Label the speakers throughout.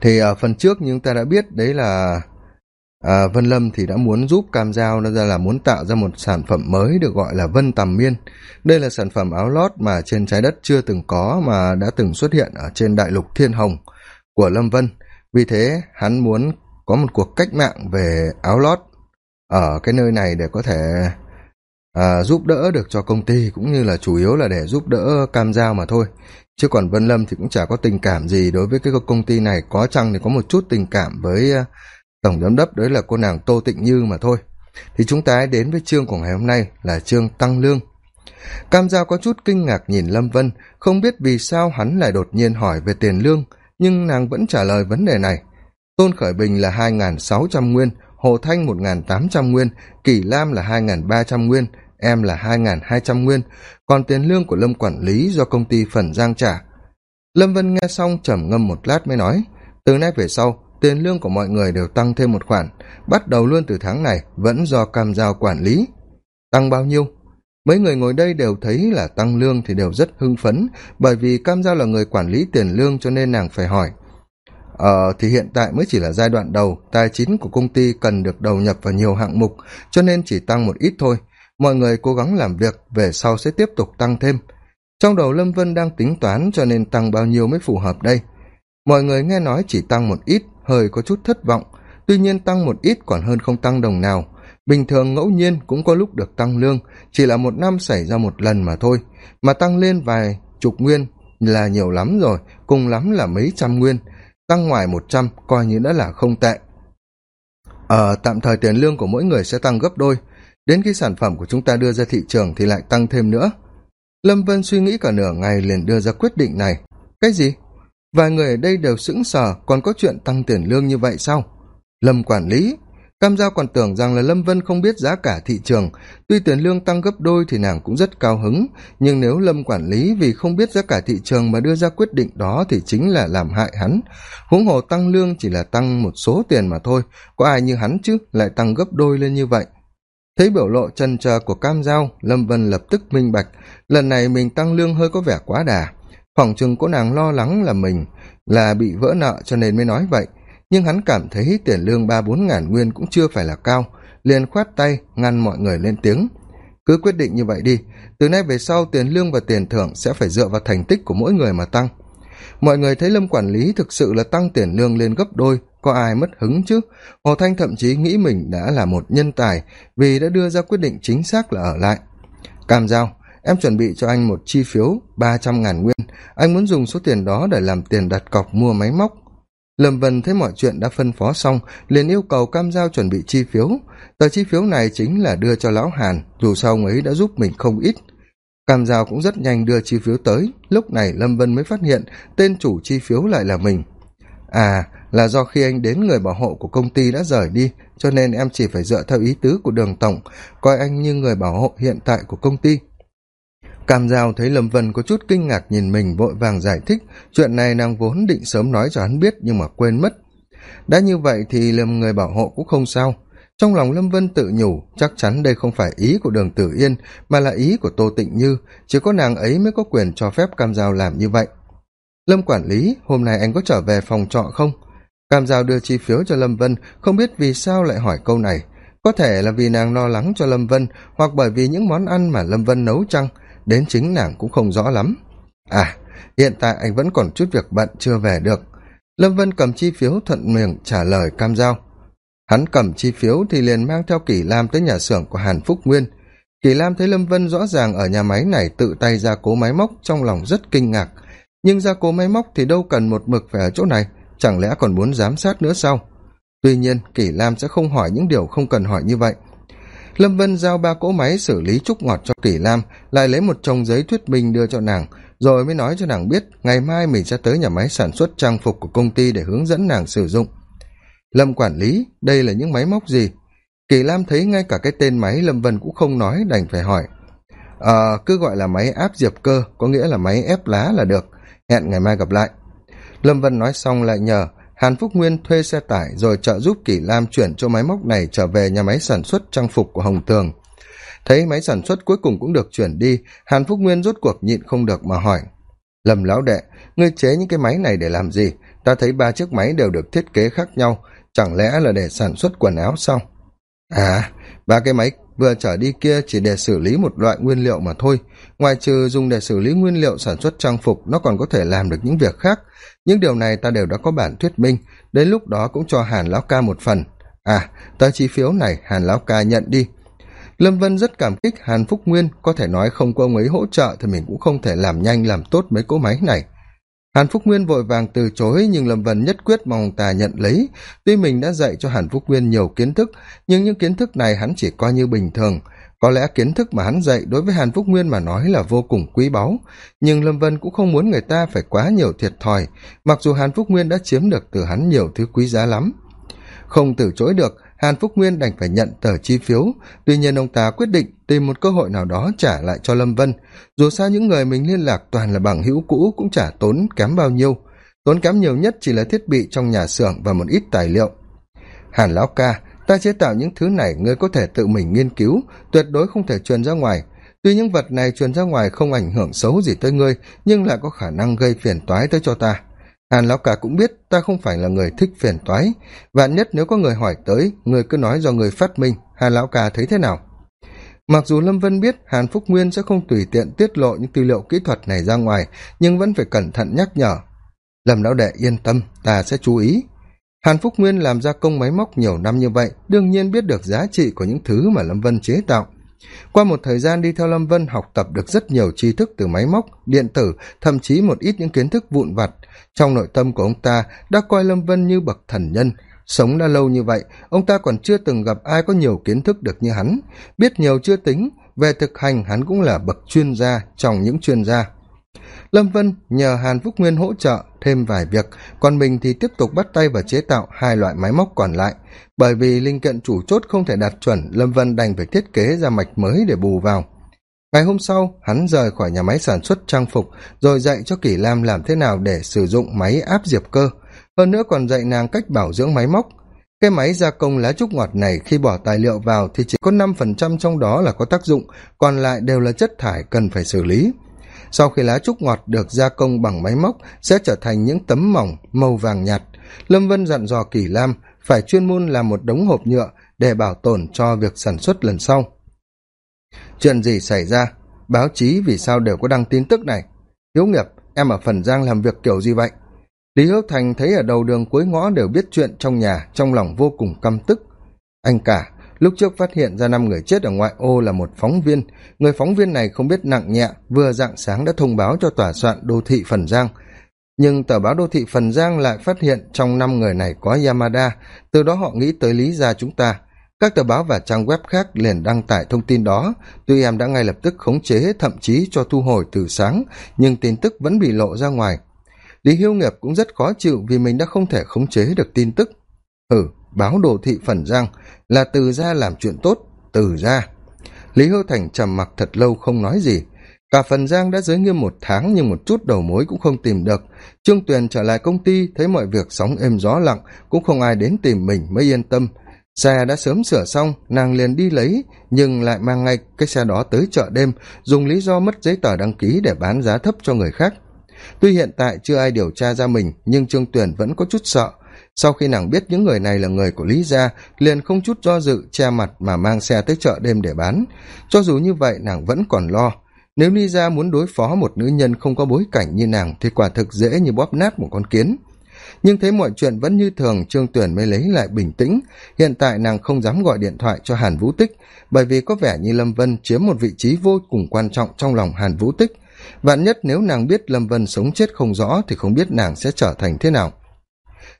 Speaker 1: thì ở phần trước như chúng ta đã biết đấy là à, vân lâm thì đã muốn giúp cam giao nó ra là muốn tạo ra một sản phẩm mới được gọi là vân tầm miên. Đây là sản phẩm áo lót mà trên trái đất chưa từng có mà đã từng xuất hiện ở trên đại lục thiên hồng của lâm vân. Vì thế hắn muốn có một cuộc cách mạng về áo lót ở cái nơi này để có thể à, giúp đỡ được cho công ty cũng như là chủ yếu là để giúp đỡ cam giao mà thôi chứ còn vân lâm thì cũng chả có tình cảm gì đối với cái công ty này. Có chăng thì có một chút tình cảm với à, tổng giám đốc, đấy là cô nàng tô tịnh như mà thôi. Thì chúng ta đến với chương của ngày hôm nay là chương tăng lương. Cam giao có chút kinh ngạc nhìn lâm vân, không biết vì sao hắn lại đột nhiên hỏi về tiền lương, nhưng nàng vẫn trả lời vấn đề này. Tôn khởi bình là hai n g h n sáu trăm nguyên, hồ thanh một n g h n tám trăm nguyên, kỷ lam là hai n g h n ba trăm nguyên em là hai n g h n hai trăm nguyên, còn tiền lương của lâm quản lý do công ty phần giang trả. Lâm vân nghe xong trầm ngâm một lát mới nói, từ nay về sau, tiền lương của mọi người đều tăng thêm một khoản, bắt đầu luôn từ tháng này vẫn do cam giao quản lý. Tăng bao nhiêu? Mấy người ngồi đây đều thấy là tăng lương thì đều rất hưng phấn, bởi vì cam giao là người quản lý tiền lương cho nên nàng phải hỏi. Ờ thì hiện tại mới chỉ là giai đoạn đầu, tài chính của công ty cần được đầu nhập vào nhiều hạng mục, cho nên chỉ tăng một ít thôi mọi người cố gắng làm việc, về sau sẽ tiếp tục tăng thêm. Trong đầu lâm vân đang tính toán cho nên tăng bao nhiêu mới phù hợp đây. Mọi người nghe nói chỉ tăng một ít, hơi có chút thất vọng. Tuy nhiên tăng một ít còn hơn không tăng đồng nào. Bình thường ngẫu nhiên cũng có lúc được tăng lương, chỉ là một năm xảy ra một lần mà thôi. Mà tăng lên vài chục nguyên là nhiều lắm rồi, cùng lắm là mấy trăm nguyên. Tăng ngoài một trăm coi như đã là không tệ. Ờ tạm thời tiền lương của mỗi người sẽ tăng gấp đôi đến khi sản phẩm của chúng ta đưa ra thị trường thì lại tăng thêm nữa. Lâm vân suy nghĩ cả nửa ngày liền đưa ra quyết định này. Cái gì? Vài người ở đây đều sững sờ, còn có chuyện tăng tiền lương như vậy sao? Lâm quản lý, cam giao còn tưởng rằng là lâm vân không biết giá cả thị trường. Tuy tiền lương tăng gấp đôi thì nàng cũng rất cao hứng. Nhưng nếu lâm quản lý vì không biết giá cả thị trường mà đưa ra quyết định đó thì chính là làm hại hắn. Huống hồ tăng lương chỉ là tăng một số tiền mà thôi. Có ai như hắn chứ? Lại tăng gấp đôi lên như vậy thấy biểu lộ trần chờ của cam giao lâm vân lập tức minh bạch, lần này mình tăng lương hơi có vẻ quá đà. Phỏng chừng cô nàng lo lắng là mình, là bị vỡ nợ cho nên mới nói vậy. Nhưng hắn cảm thấy tiền lương ba bốn ngàn nguyên cũng chưa phải là cao, liền khoát tay, ngăn mọi người lên tiếng. Cứ quyết định như vậy đi, từ nay về sau tiền lương và tiền thưởng sẽ phải dựa vào thành tích của mỗi người mà tăng. Mọi người thấy lâm quản lý thực sự là tăng tiền lương lên gấp đôi có ai mất hứng chứ? Hồ thanh thậm chí nghĩ mình đã là một nhân tài vì đã đưa ra quyết định chính xác là ở lại. Cam giao, em chuẩn bị cho anh một chi phiếu ba trăm ngàn nguyên. Anh muốn dùng số tiền đó để làm tiền đặt cọc mua máy móc. Lâm vân thấy mọi chuyện đã phân phó xong, liền yêu cầu cam giao chuẩn bị chi phiếu. Tờ chi phiếu này chính là đưa cho lão hàn, dù sao ông ấy đã giúp mình không ít. Cam giao cũng rất nhanh đưa chi phiếu tới. Lúc này lâm vân mới phát hiện tên chủ chi phiếu lại là mình à là do khi anh đến người bảo hộ của công ty đã rời đi, cho nên em chỉ phải dựa theo ý tứ của đường tổng, coi anh như người bảo hộ hiện tại của công ty. Cam giao thấy lâm vân có chút kinh ngạc nhìn mình vội vàng giải thích, chuyện này nàng vốn định sớm nói cho hắn biết nhưng mà quên mất. Đã như vậy thì lâm người bảo hộ cũng không sao. Trong lòng lâm vân tự nhủ, chắc chắn đây không phải ý của đường tử yên, mà là ý của tô tịnh như, chỉ có nàng ấy mới có quyền cho phép cam giao làm như vậy lâm quản lý, hôm nay anh có trở về phòng trọ không? Cam giao đưa chi phiếu cho lâm vân, không biết vì sao lại hỏi câu này. Có thể là vì nàng lo lắng cho lâm vân, hoặc bởi vì những món ăn mà lâm vân nấu chăng? Đến chính nàng cũng không rõ lắm. À hiện tại anh vẫn còn chút việc bận chưa về được. Lâm vân cầm chi phiếu thuận miệng trả lời cam giao. Hắn cầm chi phiếu thì liền mang theo kỷ lam tới nhà xưởng của hàn phúc nguyên. Kỷ lam thấy lâm vân rõ ràng ở nhà máy này tự tay ra cố máy móc trong lòng rất kinh ngạc nhưng ra cố máy móc thì đâu cần một mực phải ở chỗ này, chẳng lẽ còn muốn giám sát nữa sao? Tuy nhiên, kỷ lam sẽ không hỏi những điều không cần hỏi như vậy. Lâm vân giao ba cỗ máy xử lý trúc ngọt cho kỷ lam, lại lấy một chồng giấy thuyết minh đưa cho nàng, rồi mới nói cho nàng biết ngày mai mình sẽ tới nhà máy sản xuất trang phục của công ty để hướng dẫn nàng sử dụng. Lâm quản lý, đây là những máy móc gì? Kỳ lam thấy ngay cả cái tên máy lâm vân cũng không nói, đành phải hỏi. Ờ cứ gọi là máy áp diệp cơ, có nghĩa là máy ép lá là được hẹn ngày mai gặp lại. Lâm vân nói xong lại nhờ hàn phúc nguyên thuê xe tải rồi trợ giúp kỷ lam chuyển cho máy móc này trở về nhà máy sản xuất trang phục của hồng tường. Thấy máy sản xuất cuối cùng cũng được chuyển đi, hàn phúc nguyên rốt cuộc nhịn không được mà hỏi, lâm lão đệ, ngươi chế những cái máy này để làm gì? Ta thấy ba chiếc máy đều được thiết kế khác nhau, chẳng lẽ là để sản xuất quần áo sao? À ba cái máy vừa trở đi kia chỉ để xử lý một loại nguyên liệu mà thôi. Ngoài trừ dùng để xử lý nguyên liệu sản xuất trang phục, nó còn có thể làm được những việc khác. Những điều này ta đều đã có bản thuyết minh. Đến lúc đó cũng cho hàn lão ca một phần. À tờ chi phiếu này hàn lão ca nhận đi. Lâm vân rất cảm kích hàn phúc nguyên. Có thể nói không có ông ấy hỗ trợ thì mình cũng không thể làm nhanh, làm tốt mấy cỗ máy này hàn phúc nguyên vội vàng từ chối, nhưng lâm vân nhất quyết mong ta nhận lấy. Tuy mình đã dạy cho hàn phúc nguyên nhiều kiến thức, nhưng những kiến thức này hắn chỉ coi như bình thường. Có lẽ kiến thức mà hắn dạy đối với hàn phúc nguyên mà nói là vô cùng quý báu. Nhưng lâm vân cũng không muốn người ta phải quá nhiều thiệt thòi, mặc dù hàn phúc nguyên đã chiếm được từ hắn nhiều thứ quý giá lắm. Không từ chối được hàn phúc nguyên đành phải nhận tờ chi phiếu. Tuy nhiên ông ta quyết định tìm một cơ hội nào đó trả lại cho lâm vân. Dù sao những người mình liên lạc toàn là bằng hữu cũ cũng chả tốn kém bao nhiêu. Tốn kém nhiều nhất chỉ là thiết bị trong nhà xưởng và một ít tài liệu. Hàn lão ca, ta chế tạo những thứ này, ngươi có thể tự mình nghiên cứu, tuyệt đối không thể truyền ra ngoài. Tuy những vật này truyền ra ngoài không ảnh hưởng xấu gì tới ngươi, nhưng lại có khả năng gây phiền toái tới cho ta hàn lão cả cũng biết ta không phải là người thích phiền toái. Vạn nhất nếu có người hỏi tới, người cứ nói do người phát minh, hàn lão cả thấy thế nào? Mặc dù lâm vân biết hàn phúc nguyên sẽ không tùy tiện tiết lộ những tư liệu kỹ thuật này ra ngoài, nhưng vẫn phải cẩn thận nhắc nhở. Lâm lão đệ, yên tâm, ta sẽ chú ý. Hàn phúc nguyên làm gia công máy móc nhiều năm như vậy, đương nhiên biết được giá trị của những thứ mà lâm vân chế tạo. Qua một thời gian đi theo lâm vân học tập được rất nhiều tri thức từ máy móc, điện tử, thậm chí một ít những kiến thức vụn vặt trong nội tâm của ông ta đã coi lâm vân như bậc thần nhân. Sống đã lâu như vậy, ông ta còn chưa từng gặp ai có nhiều kiến thức được như hắn. Biết nhiều chưa tính, về thực hành hắn cũng là bậc chuyên gia trong những chuyên gia. Lâm vân nhờ hàn phúc nguyên hỗ trợ thêm vài việc, còn mình thì tiếp tục bắt tay vào chế tạo hai loại máy móc còn lại. Bởi vì linh kiện chủ chốt không thể đạt chuẩn, lâm vân đành phải thiết kế ra mạch mới để bù vào ngày hôm sau, hắn rời khỏi nhà máy sản xuất trang phục, rồi dạy cho kỷ lam làm thế nào để sử dụng máy áp diệp cơ. Hơn nữa còn dạy nàng cách bảo dưỡng máy móc. Cái máy gia công lá trúc ngọt này khi bỏ tài liệu vào thì chỉ có năm phần trăm trong đó là có tác dụng, còn lại đều là chất thải cần phải xử lý. Sau khi lá trúc ngọt được gia công bằng máy móc, sẽ trở thành những tấm mỏng màu vàng nhạt. Lâm vân dặn dò kỷ lam phải chuyên môn làm một đống hộp nhựa để bảo tồn cho việc sản xuất lần sau chuyện gì xảy ra? Báo chí vì sao đều có đăng tin tức này? Hiếu nghiệp, em ở phần giang làm việc kiểu gì vậy? Lý hước thành thấy ở đầu đường cuối ngõ đều biết chuyện trong nhà, trong lòng vô cùng căm tức. Anh cả, lúc trước phát hiện ra năm người chết ở ngoại ô là một phóng viên. Người phóng viên này không biết nặng nhẹ, vừa dạng sáng đã thông báo cho tòa soạn đô thị phần giang. Nhưng tờ báo đô thị phần giang lại phát hiện trong năm người này có yamada. Từ đó họ nghĩ tới lý gia chúng ta các tờ báo và trang web khác liền đăng tải thông tin đó. Tuy em đã ngay lập tức khống chế, thậm chí cho thu hồi từ sáng, nhưng tin tức vẫn bị lộ ra ngoài. Lý hưu nghiệp cũng rất khó chịu vì mình đã không thể khống chế được tin tức. Ừ báo đồ thị phần giang là từ ra làm chuyện tốt, từ ra. Lý hưu thành trầm mặc thật lâu không nói gì. Cả phần giang đã giới nghiêm một tháng nhưng một chút đầu mối cũng không tìm được. Trương tuyền trở lại công ty, thấy mọi việc sóng êm gió lặng, cũng không ai đến tìm mình, mới yên tâm xe đã sớm sửa xong, nàng liền đi lấy, nhưng lại mang ngay cái xe đó tới chợ đêm, dùng lý do mất giấy tờ đăng ký để bán giá thấp cho người khác. Tuy hiện tại chưa ai điều tra ra mình, nhưng trương tuyền vẫn có chút sợ. Sau khi nàng biết những người này là người của lý gia, liền không chút do dự che mặt mà mang xe tới chợ đêm để bán. Cho dù như vậy, nàng vẫn còn lo. Nếu lý gia muốn đối phó một nữ nhân không có bối cảnh như nàng, thì quả thực dễ như bóp nát một con kiến nhưng thấy mọi chuyện vẫn như thường, trương tuyển mới lấy lại bình tĩnh. Hiện tại nàng không dám gọi điện thoại cho hàn vũ tích, bởi vì có vẻ như lâm vân chiếm một vị trí vô cùng quan trọng trong lòng hàn vũ tích. Vạn nhất nếu nàng biết lâm vân sống chết không rõ thì không biết nàng sẽ trở thành thế nào.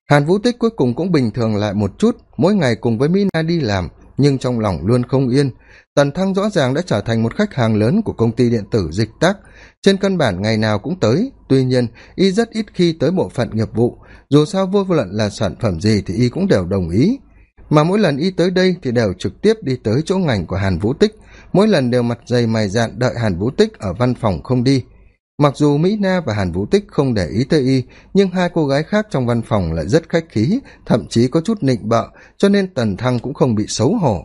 Speaker 1: Hàn vũ tích cuối cùng cũng bình thường lại một chút, mỗi ngày cùng với mina đi làm, nhưng trong lòng luôn không yên tần thăng rõ ràng đã trở thành một khách hàng lớn của công ty điện tử dịch tác trên căn bản ngày nào cũng tới. Tuy nhiên, y rất ít khi tới bộ phận nghiệp vụ. Dù sao vô luận là sản phẩm gì thì y cũng đều đồng ý. Mà mỗi lần y tới đây thì đều trực tiếp đi tới chỗ ngành của hàn vũ tích. Mỗi lần đều mặt dày mày dạn đợi hàn vũ tích ở văn phòng không đi. Mặc dù mỹ na và hàn vũ tích không để ý tới y, nhưng hai cô gái khác trong văn phòng lại rất khách khí, thậm chí có chút nịnh bợ, cho nên tần thăng cũng không bị xấu hổ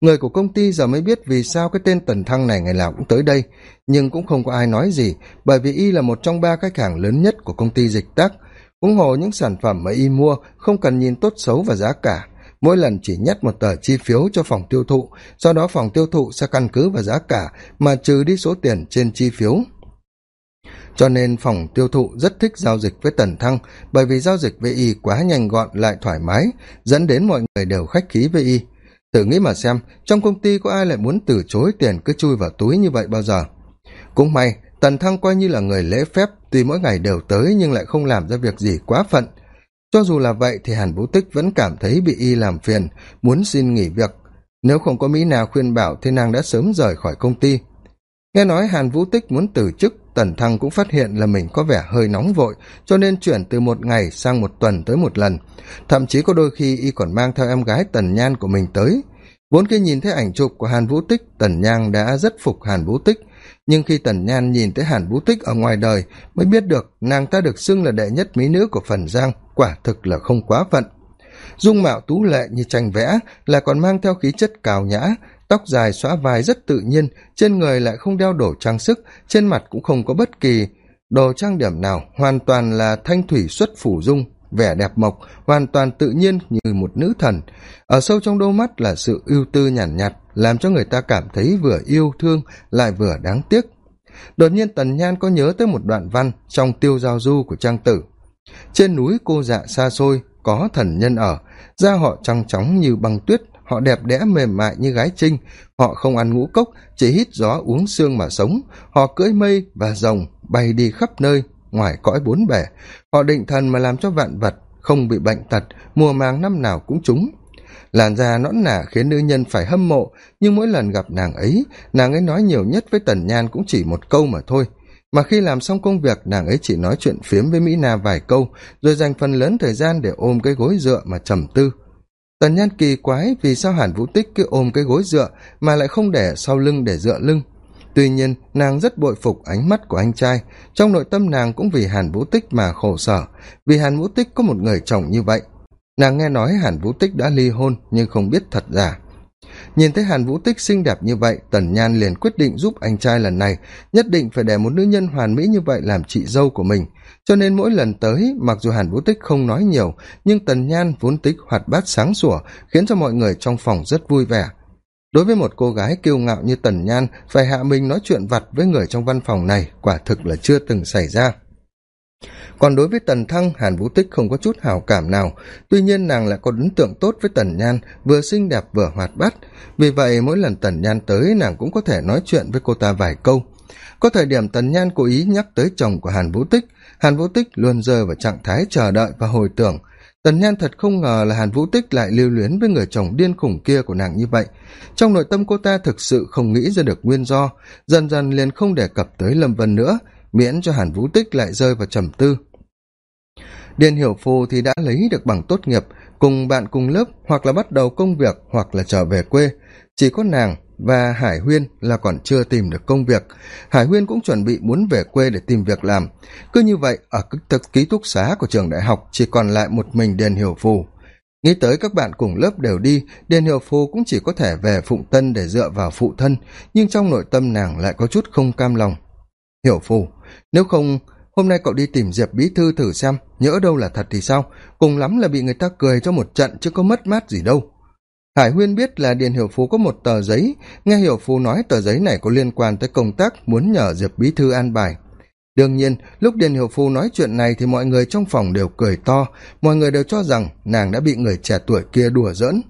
Speaker 1: người của công ty giờ mới biết vì sao cái tên tần thăng này ngày nào cũng tới đây, nhưng cũng không có ai nói gì, bởi vì y là một trong ba khách hàng lớn nhất của công ty dịch tác ủng hộ những sản phẩm mà y mua không cần nhìn tốt xấu và giá cả, mỗi lần chỉ nhét một tờ chi phiếu cho phòng tiêu thụ, do đó phòng tiêu thụ sẽ căn cứ vào giá cả mà trừ đi số tiền trên chi phiếu. Cho nên phòng tiêu thụ rất thích giao dịch với tần thăng, bởi vì giao dịch với y quá nhanh gọn lại thoải mái, dẫn đến mọi người đều khách khí với y thử nghĩ mà xem, trong công ty có ai lại muốn từ chối tiền cứ chui vào túi như vậy bao giờ? Cũng may, tần thăng coi như là người lễ phép, tuy mỗi ngày đều tới nhưng lại không làm ra việc gì quá phận. Cho dù là vậy thì hàn vũ tích vẫn cảm thấy bị y làm phiền, muốn xin nghỉ việc. Nếu không có mỹ nào khuyên bảo thì nàng đã sớm rời khỏi công ty. Nghe nói hàn vũ tích muốn từ chức tần thăng cũng phát hiện là mình có vẻ hơi nóng vội, cho nên chuyển từ một ngày sang một tuần tới một lần. Thậm chí có đôi khi y còn mang theo em gái tần nhan của mình tới. Vốn khi nhìn thấy ảnh chụp của hàn vũ tích, tần nhang đã rất phục hàn vũ tích. Nhưng khi tần nhan nhìn thấy hàn vũ tích ở ngoài đời, mới biết được nàng ta được xưng là đệ nhất mỹ nữ của phần giang, quả thực là không quá phận. Dung mạo tú lệ như tranh vẽ là còn mang theo khí chất cào nhã tóc dài xõa vai rất tự nhiên trên người lại không đeo đồ trang sức trên mặt cũng không có bất kỳ đồ trang điểm nào hoàn toàn là thanh thủy xuất phủ dung vẻ đẹp mộc hoàn toàn tự nhiên như một nữ thần. Ở sâu trong đôi mắt là sự ưu tư nhàn nhạt, nhạt làm cho người ta cảm thấy vừa yêu thương lại vừa đáng tiếc. Đột nhiên tần nhan có nhớ tới một đoạn văn trong tiêu giao du của trang tử. Trên núi cô dạ xa xôi có thần nhân ở da họ trăng tróng như băng tuyết họ đẹp đẽ, mềm mại như gái trinh. Họ không ăn ngũ cốc, chỉ hít gió uống xương mà sống. Họ cưỡi mây và rồng bay đi khắp nơi, ngoài cõi bốn bể. Họ định thần mà làm cho vạn vật không bị bệnh tật, mùa màng năm nào cũng trúng. Làn da nõn nả khiến nữ nhân phải hâm mộ, nhưng mỗi lần gặp nàng ấy nàng ấy nói nhiều nhất với tần nhan cũng chỉ một câu mà thôi. Mà khi làm xong công việc, nàng ấy chỉ nói chuyện phiếm với mỹ na vài câu, rồi dành phần lớn thời gian để ôm cái gối dựa mà trầm tư tần nhan kỳ quái vì sao hàn vũ tích cứ ôm cái gối dựa mà lại không để sau lưng để dựa lưng. Tuy nhiên, nàng rất bội phục ánh mắt của anh trai. Trong nội tâm nàng cũng vì hàn vũ tích mà khổ sở. Vì hàn vũ tích có một người chồng như vậy. Nàng nghe nói hàn vũ tích đã ly hôn, nhưng không biết thật giả. Nhìn thấy hàn vũ tích xinh đẹp như vậy, tần nhan liền quyết định giúp anh trai lần này. Nhất định phải để một nữ nhân hoàn mỹ như vậy làm chị dâu của mình cho nên mỗi lần tới, mặc dù hàn vũ tích không nói nhiều, nhưng tần nhan vốn tích hoạt bát sáng sủa, khiến cho mọi người trong phòng rất vui vẻ. Đối với một cô gái kiêu ngạo như tần nhan, phải hạ mình nói chuyện vặt với người trong văn phòng này quả thực là chưa từng xảy ra. Còn đối với tần thăng, hàn vũ tích không có chút hào cảm nào. Tuy nhiên nàng lại có ấn tượng tốt với tần nhan, vừa xinh đẹp vừa hoạt bát. Vì vậy, mỗi lần tần nhan tới, nàng cũng có thể nói chuyện với cô ta vài câu. Có thời điểm tần nhan cố ý nhắc tới chồng của hàn vũ tích hàn vũ tích luôn rơi vào trạng thái chờ đợi và hồi tưởng. Tần nhan thật không ngờ là hàn vũ tích lại lưu luyến với người chồng điên khủng kia của nàng như vậy. Trong nội tâm cô ta thực sự không nghĩ ra được nguyên do, dần dần liền không đề cập tới lâm vân nữa, miễn cho hàn vũ tích lại rơi vào trầm tư. Điền hiểu phù thì đã lấy được bằng tốt nghiệp, cùng bạn cùng lớp, hoặc là bắt đầu công việc, hoặc là trở về quê. Chỉ có nàng và hải huyên là còn chưa tìm được công việc. Hải huyên cũng chuẩn bị muốn về quê để tìm việc làm. Cứ như vậy, ở thực ký túc xá của trường đại học, chỉ còn lại một mình điền hiểu phù. Nghĩ tới các bạn cùng lớp đều đi, điền hiểu phù cũng chỉ có thể về phụng tân để dựa vào phụ thân, nhưng trong nội tâm nàng lại có chút không cam lòng. Hiểu phù, nếu không, hôm nay cậu đi tìm diệp bí thư thử xem, nhỡ đâu là thật thì sao? Cùng lắm là bị người ta cười cho một trận, chứ có mất mát gì đâu hải huyên biết là điền hiểu phú có một tờ giấy. Nghe hiểu phú nói tờ giấy này có liên quan tới công tác muốn nhờ diệp bí thư an bài. Đương nhiên, lúc điền hiểu phú nói chuyện này thì mọi người trong phòng đều cười to. Mọi người đều cho rằng nàng đã bị người trẻ tuổi kia đùa giỡn.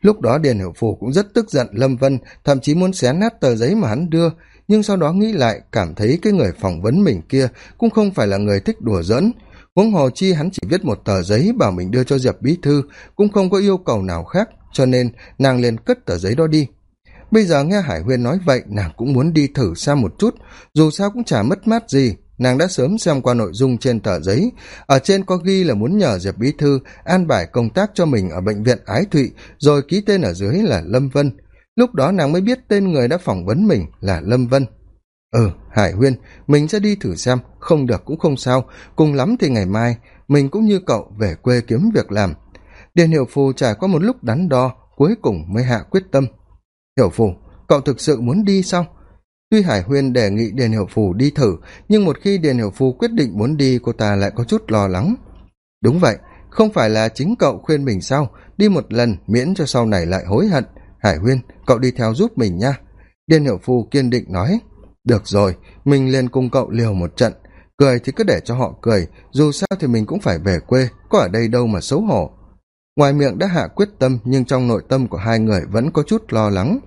Speaker 1: Lúc đó điền hiểu phù cũng rất tức giận lâm vân, thậm chí muốn xé nát tờ giấy mà hắn đưa. Nhưng sau đó nghĩ lại, cảm thấy cái người phỏng vấn mình kia cũng không phải là người thích đùa giỡn huống hồ chi hắn chỉ viết một tờ giấy bảo mình đưa cho diệp bí thư, cũng không có yêu cầu nào khác, cho nên nàng liền cất tờ giấy đó đi. Bây giờ nghe hải huyên nói vậy, nàng cũng muốn đi thử xem một chút, dù sao cũng chả mất mát gì. Nàng đã sớm xem qua nội dung trên tờ giấy. Ở trên có ghi là muốn nhờ diệp bí thư an bài công tác cho mình ở bệnh viện ái thụy, rồi ký tên ở dưới là lâm vân. Lúc đó nàng mới biết tên người đã phỏng vấn mình là lâm vân ừ hải huyên, mình sẽ đi thử xem, không được cũng không sao. Cùng lắm thì ngày mai, mình cũng như cậu về quê kiếm việc làm. Điền hiệu phù trải qua một lúc đắn đo, cuối cùng mới hạ quyết tâm. Hiểu phù, cậu thực sự muốn đi sao? Tuy hải huyên đề nghị điền hiểu phù đi thử, nhưng một khi điền hiểu phù quyết định muốn đi, cô ta lại có chút lo lắng. Đúng vậy, không phải là chính cậu khuyên mình sao? Đi một lần miễn cho sau này lại hối hận. Hải huyên, cậu đi theo giúp mình nha. Điền hiểu phù kiên định nói được rồi, mình liền cùng cậu liều một trận. Cười thì cứ để cho họ cười, dù sao thì mình cũng phải về quê, có ở đây đâu mà xấu hổ. Ngoài miệng đã hạ quyết tâm, nhưng trong nội tâm của hai người vẫn có chút lo lắng.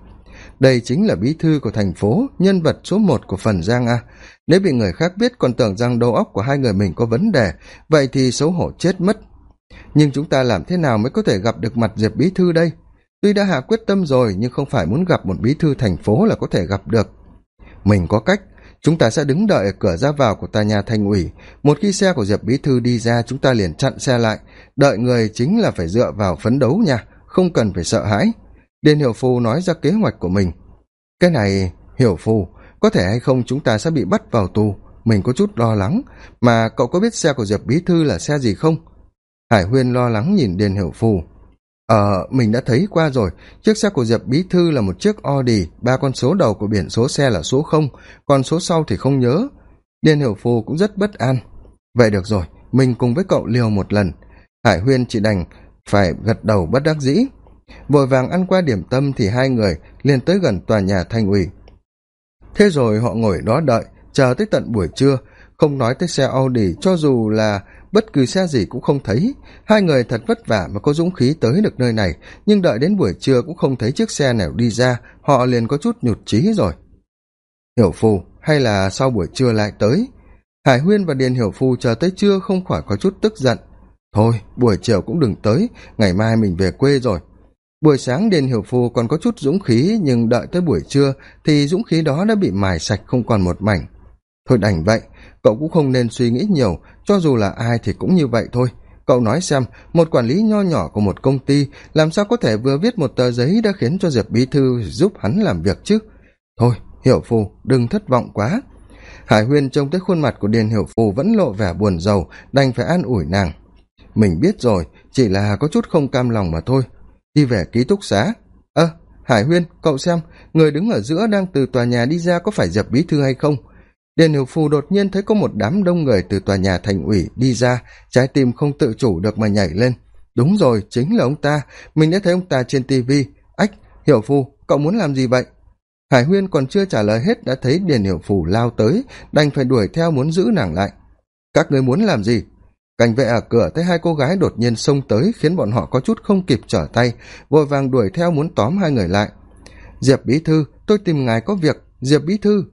Speaker 1: Đây chính là bí thư của thành phố, nhân vật số một của phần giang a. Nếu bị người khác biết còn tưởng rằng đầu óc của hai người mình có vấn đề, vậy thì xấu hổ chết mất. Nhưng chúng ta làm thế nào mới có thể gặp được mặt diệp bí thư đây? Tuy đã hạ quyết tâm rồi, nhưng không phải muốn gặp một bí thư thành phố là có thể gặp được mình có cách. Chúng ta sẽ đứng đợi ở cửa ra vào của tòa nhà thành ủy. Một khi xe của diệp bí thư đi ra, chúng ta liền chặn xe lại. Đợi người chính là phải dựa vào phấn đấu nha, không cần phải sợ hãi. Điền hiểu phù nói ra kế hoạch của mình. Cái này, hiểu phù có thể hay không chúng ta sẽ bị bắt vào tù? Mình có chút lo lắng. Mà cậu có biết xe của diệp bí thư là xe gì không? Hải huyên lo lắng nhìn điền hiểu phù ờ mình đã thấy qua rồi. Chiếc xe của diệp bí thư là một chiếc audi, ba con số đầu của biển số xe là số không, còn số sau thì không nhớ. Điền hiểu phù cũng rất bất an. Vậy được rồi, mình cùng với cậu liều một lần. Hải huyên chỉ đành phải gật đầu bất đắc dĩ. Vội vàng ăn qua điểm tâm thì hai người liền tới gần tòa nhà thành ủy. Thế rồi họ ngồi đó đợi, chờ tới tận buổi trưa. Không nói tới xe audi, cho dù là bất cứ xe gì cũng không thấy. Hai người thật vất vả mà có dũng khí tới được nơi này, nhưng đợi đến buổi trưa cũng không thấy chiếc xe nào đi ra, họ liền có chút nhụt chí rồi. Hiểu phù hay là sau buổi trưa lại tới? Hải huyên và điền hiểu phù chờ tới trưa không khỏi có chút tức giận. Thôi, buổi chiều cũng đừng tới, ngày mai mình về quê rồi. Buổi sáng điền hiểu phù còn có chút dũng khí, nhưng đợi tới buổi trưa thì dũng khí đó đã bị mài sạch không còn một mảnh. Thôi đành vậy cậu cũng không nên suy nghĩ nhiều, cho dù là ai thì cũng như vậy thôi. Cậu nói xem, một quản lý nho nhỏ của một công ty, làm sao có thể vừa viết một tờ giấy đã khiến cho diệp bí thư giúp hắn làm việc chứ? Thôi, hiểu phù, đừng thất vọng quá. Hải huyên trông tới khuôn mặt của điền hiểu phù vẫn lộ vẻ buồn rầu, đành phải an ủi nàng. Mình biết rồi, chỉ là có chút không cam lòng mà thôi. Đi về ký túc xá. Ơ, hải huyên, cậu xem, người đứng ở giữa đang từ tòa nhà đi ra có phải diệp bí thư hay không? Điền hiểu phù đột nhiên thấy có một đám đông người từ tòa nhà thành ủy đi ra, trái tim không tự chủ được mà nhảy lên. Đúng rồi, chính là ông ta. Mình đã thấy ông ta trên tv ách, hiểu phù, cậu muốn làm gì vậy? Hải huyên còn chưa trả lời hết đã thấy điền hiểu phù lao tới, đành phải đuổi theo muốn giữ nàng lại. Các người muốn làm gì? Cảnh vệ ở cửa thấy hai cô gái đột nhiên xông tới khiến bọn họ có chút không kịp trở tay, vội vàng đuổi theo muốn tóm hai người lại. Diệp bí thư, tôi tìm ngài có việc. Diệp bí thư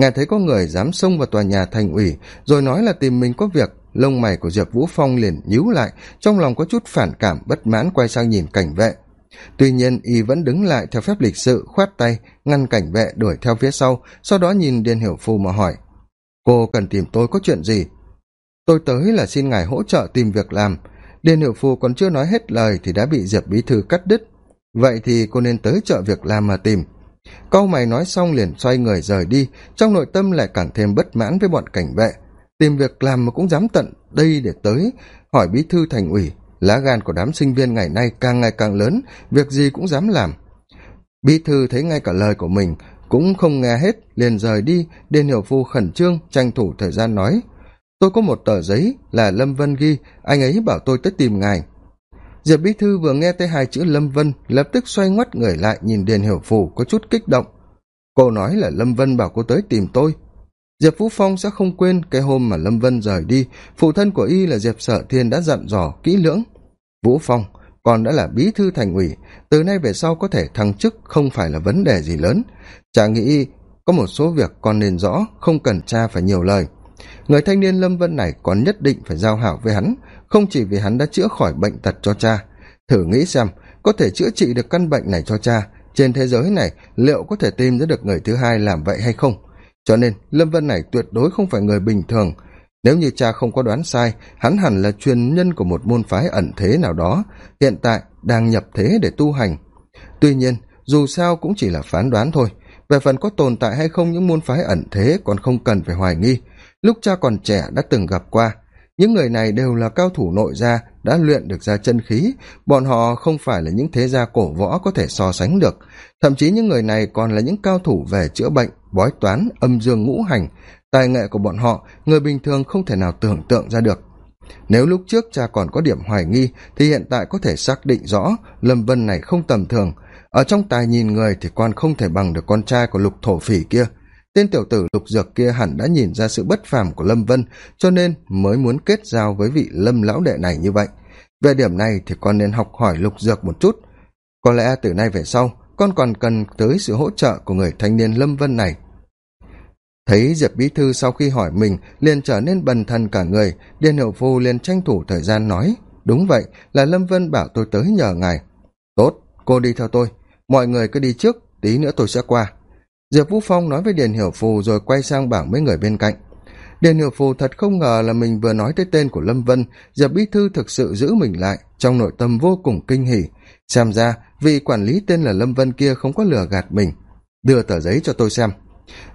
Speaker 1: nghe thấy có người dám xông vào tòa nhà thành ủy, rồi nói là tìm mình có việc, lông mày của diệp vũ phong liền nhíu lại, trong lòng có chút phản cảm, bất mãn quay sang nhìn cảnh vệ. Tuy nhiên, y vẫn đứng lại theo phép lịch sự, khoát tay, ngăn cảnh vệ đuổi theo phía sau sau đó nhìn điền hiểu phu mà hỏi, cô cần tìm tôi có chuyện gì? Tôi tới là xin ngài hỗ trợ tìm việc làm. Điền hiểu phu còn chưa nói hết lời thì đã bị diệp bí thư cắt đứt. Vậy thì cô nên tới chợ việc làm mà tìm câu mày nói xong liền xoay người rời đi, trong nội tâm lại càng thêm bất mãn với bọn cảnh vệ. Tìm việc làm mà cũng dám tận đây để tới, hỏi bí thư thành ủy, lá gan của đám sinh viên ngày nay càng ngày càng lớn, việc gì cũng dám làm. Bí thư thấy ngay cả lời của mình cũng không nghe hết, liền rời đi, điền hiểu phu khẩn trương tranh thủ thời gian nói, tôi có một tờ giấy là lâm vân ghi, anh ấy bảo tôi tới tìm ngài diệp bí thư vừa nghe tới hai chữ lâm vân, lập tức xoay ngoắt người lại nhìn điền hiểu phủ có chút kích động. Cô nói là lâm vân bảo cô tới tìm tôi. Diệp vũ phong sẽ không quên cái hôm mà lâm vân rời đi. Phụ thân của y là diệp sở thiên đã dặn dò kỹ lưỡng. Vũ phong còn đã là bí thư thành ủy. Từ nay về sau có thể thăng chức không phải là vấn đề gì lớn. Chả nghĩ có một số việc còn nên rõ, không cần cha phải nhiều lời người thanh niên lâm vân này còn nhất định phải giao hảo với hắn, không chỉ vì hắn đã chữa khỏi bệnh tật cho cha. Thử nghĩ xem, có thể chữa trị được căn bệnh này cho cha, trên thế giới này liệu có thể tìm ra được người thứ hai làm vậy hay không? Cho nên, lâm vân này tuyệt đối không phải người bình thường. Nếu như cha không có đoán sai, hắn hẳn là truyền nhân của một môn phái ẩn thế nào đó, hiện tại đang nhập thế để tu hành. Tuy nhiên, dù sao cũng chỉ là phán đoán thôi. Về phần có tồn tại hay không những môn phái ẩn thế còn không cần phải hoài nghi lúc cha còn trẻ đã từng gặp qua, những người này đều là cao thủ nội gia, đã luyện được ra chân khí. Bọn họ không phải là những thế gia cổ võ có thể so sánh được. Thậm chí những người này còn là những cao thủ về chữa bệnh, bói toán, âm dương ngũ hành. Tài nghệ của bọn họ, người bình thường không thể nào tưởng tượng ra được. Nếu lúc trước cha còn có điểm hoài nghi, thì hiện tại có thể xác định rõ, lâm vân này không tầm thường. Ở trong tài nhìn người thì con không thể bằng được con trai của lục thổ phỉ kia tên tiểu tử lục dược kia hẳn đã nhìn ra sự bất phàm của lâm vân, cho nên mới muốn kết giao với vị lâm lão đệ này như vậy. Về điểm này thì con nên học hỏi lục dược một chút. Có lẽ từ nay về sau, con còn cần tới sự hỗ trợ của người thanh niên lâm vân này. Thấy diệp bí thư sau khi hỏi mình, liền trở nên bần thần cả người. Điền hiệu phu liền tranh thủ thời gian nói, đúng vậy, là lâm vân bảo tôi tới nhờ ngài. Tốt, cô đi theo tôi. Mọi người cứ đi trước, tí nữa tôi sẽ qua diệp vũ phong nói với điền hiểu phù rồi quay sang bảo mấy người bên cạnh. Điền hiểu phù thật không ngờ là mình vừa nói tới tên của lâm vân, diệp bí thư thực sự giữ mình lại, trong nội tâm vô cùng kinh hỉ. Xem ra, vị quản lý tên là lâm vân kia không có lừa gạt mình. Đưa tờ giấy cho tôi xem.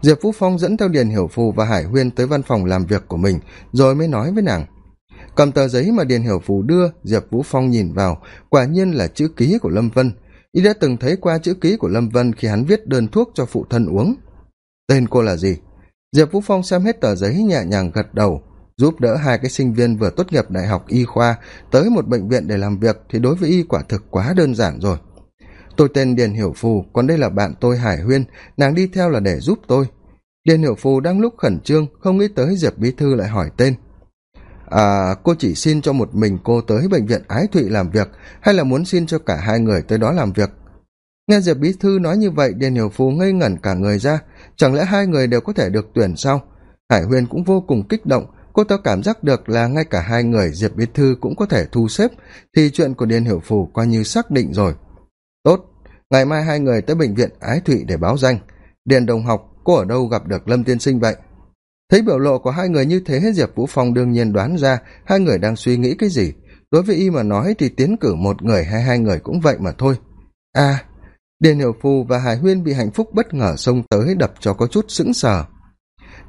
Speaker 1: Diệp vũ phong dẫn theo điền hiểu phù và hải huyên tới văn phòng làm việc của mình, rồi mới nói với nàng. Cầm tờ giấy mà điền hiểu phù đưa, diệp vũ phong nhìn vào, quả nhiên là chữ ký của lâm vân y đã từng thấy qua chữ ký của lâm vân khi hắn viết đơn thuốc cho phụ thân uống. Tên cô là gì? Diệp vũ phong xem hết tờ giấy nhẹ nhàng gật đầu, giúp đỡ hai cái sinh viên vừa tốt nghiệp đại học y khoa tới một bệnh viện để làm việc thì đối với y quả thực quá đơn giản rồi. Tôi tên điền hiểu phù, còn đây là bạn tôi hải huyên, nàng đi theo là để giúp tôi. Điền hiểu phù đang lúc khẩn trương, không nghĩ tới diệp bí thư lại hỏi tên à cô chỉ xin cho một mình cô tới bệnh viện ái thụy làm việc, hay là muốn xin cho cả hai người tới đó làm việc? Nghe diệp bí thư nói như vậy điền hiểu phù ngây ngẩn cả người ra. Chẳng lẽ hai người đều có thể được tuyển sao? Hải huyên cũng vô cùng kích động. Cô ta cảm giác được là ngay cả hai người diệp bí thư cũng có thể thu xếp. Thì chuyện của điền hiểu phù coi như xác định rồi. Tốt, ngày mai hai người tới bệnh viện ái thụy để báo danh. Điền đồng học, cô ở đâu gặp được lâm tiên sinh vậy? Thấy biểu lộ của hai người như thế, diệp vũ phong đương nhiên đoán ra hai người đang suy nghĩ cái gì. Đối với y mà nói thì tiến cử một người hay hai người cũng vậy mà thôi. À điền hiểu phù và hải huyên bị hạnh phúc bất ngờ xông tới đập cho có chút sững sờ.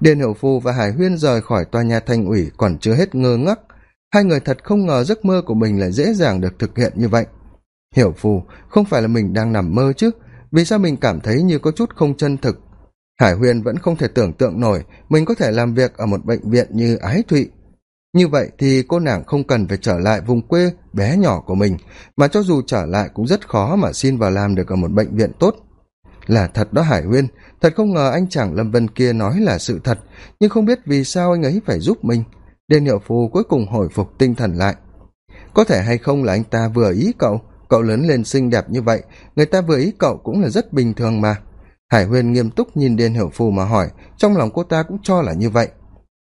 Speaker 1: Điền hiểu phù và hải huyên rời khỏi tòa nhà thành ủy còn chưa hết ngơ ngắc hai người thật không ngờ giấc mơ của mình lại dễ dàng được thực hiện như vậy. Hiểu phù, không phải là mình đang nằm mơ chứ. Vì sao mình cảm thấy như có chút không chân thực? Hải huyền vẫn không thể tưởng tượng nổi mình có thể làm việc ở một bệnh viện như ái thụy. Như vậy thì cô nàng không cần phải trở lại vùng quê bé nhỏ của mình, mà cho dù trở lại cũng rất khó mà xin vào làm được ở một bệnh viện tốt. Là thật đó hải huyên thật không ngờ anh chàng lâm vân kia nói là sự thật, nhưng không biết vì sao anh ấy phải giúp mình. Đền hiệu phù cuối cùng hồi phục tinh thần lại. Có thể hay không là anh ta vừa ý cậu? Cậu lớn lên xinh đẹp như vậy, người ta vừa ý cậu cũng là rất bình thường mà hải huyên nghiêm túc nhìn điền hiểu phù mà hỏi, trong lòng cô ta cũng cho là như vậy.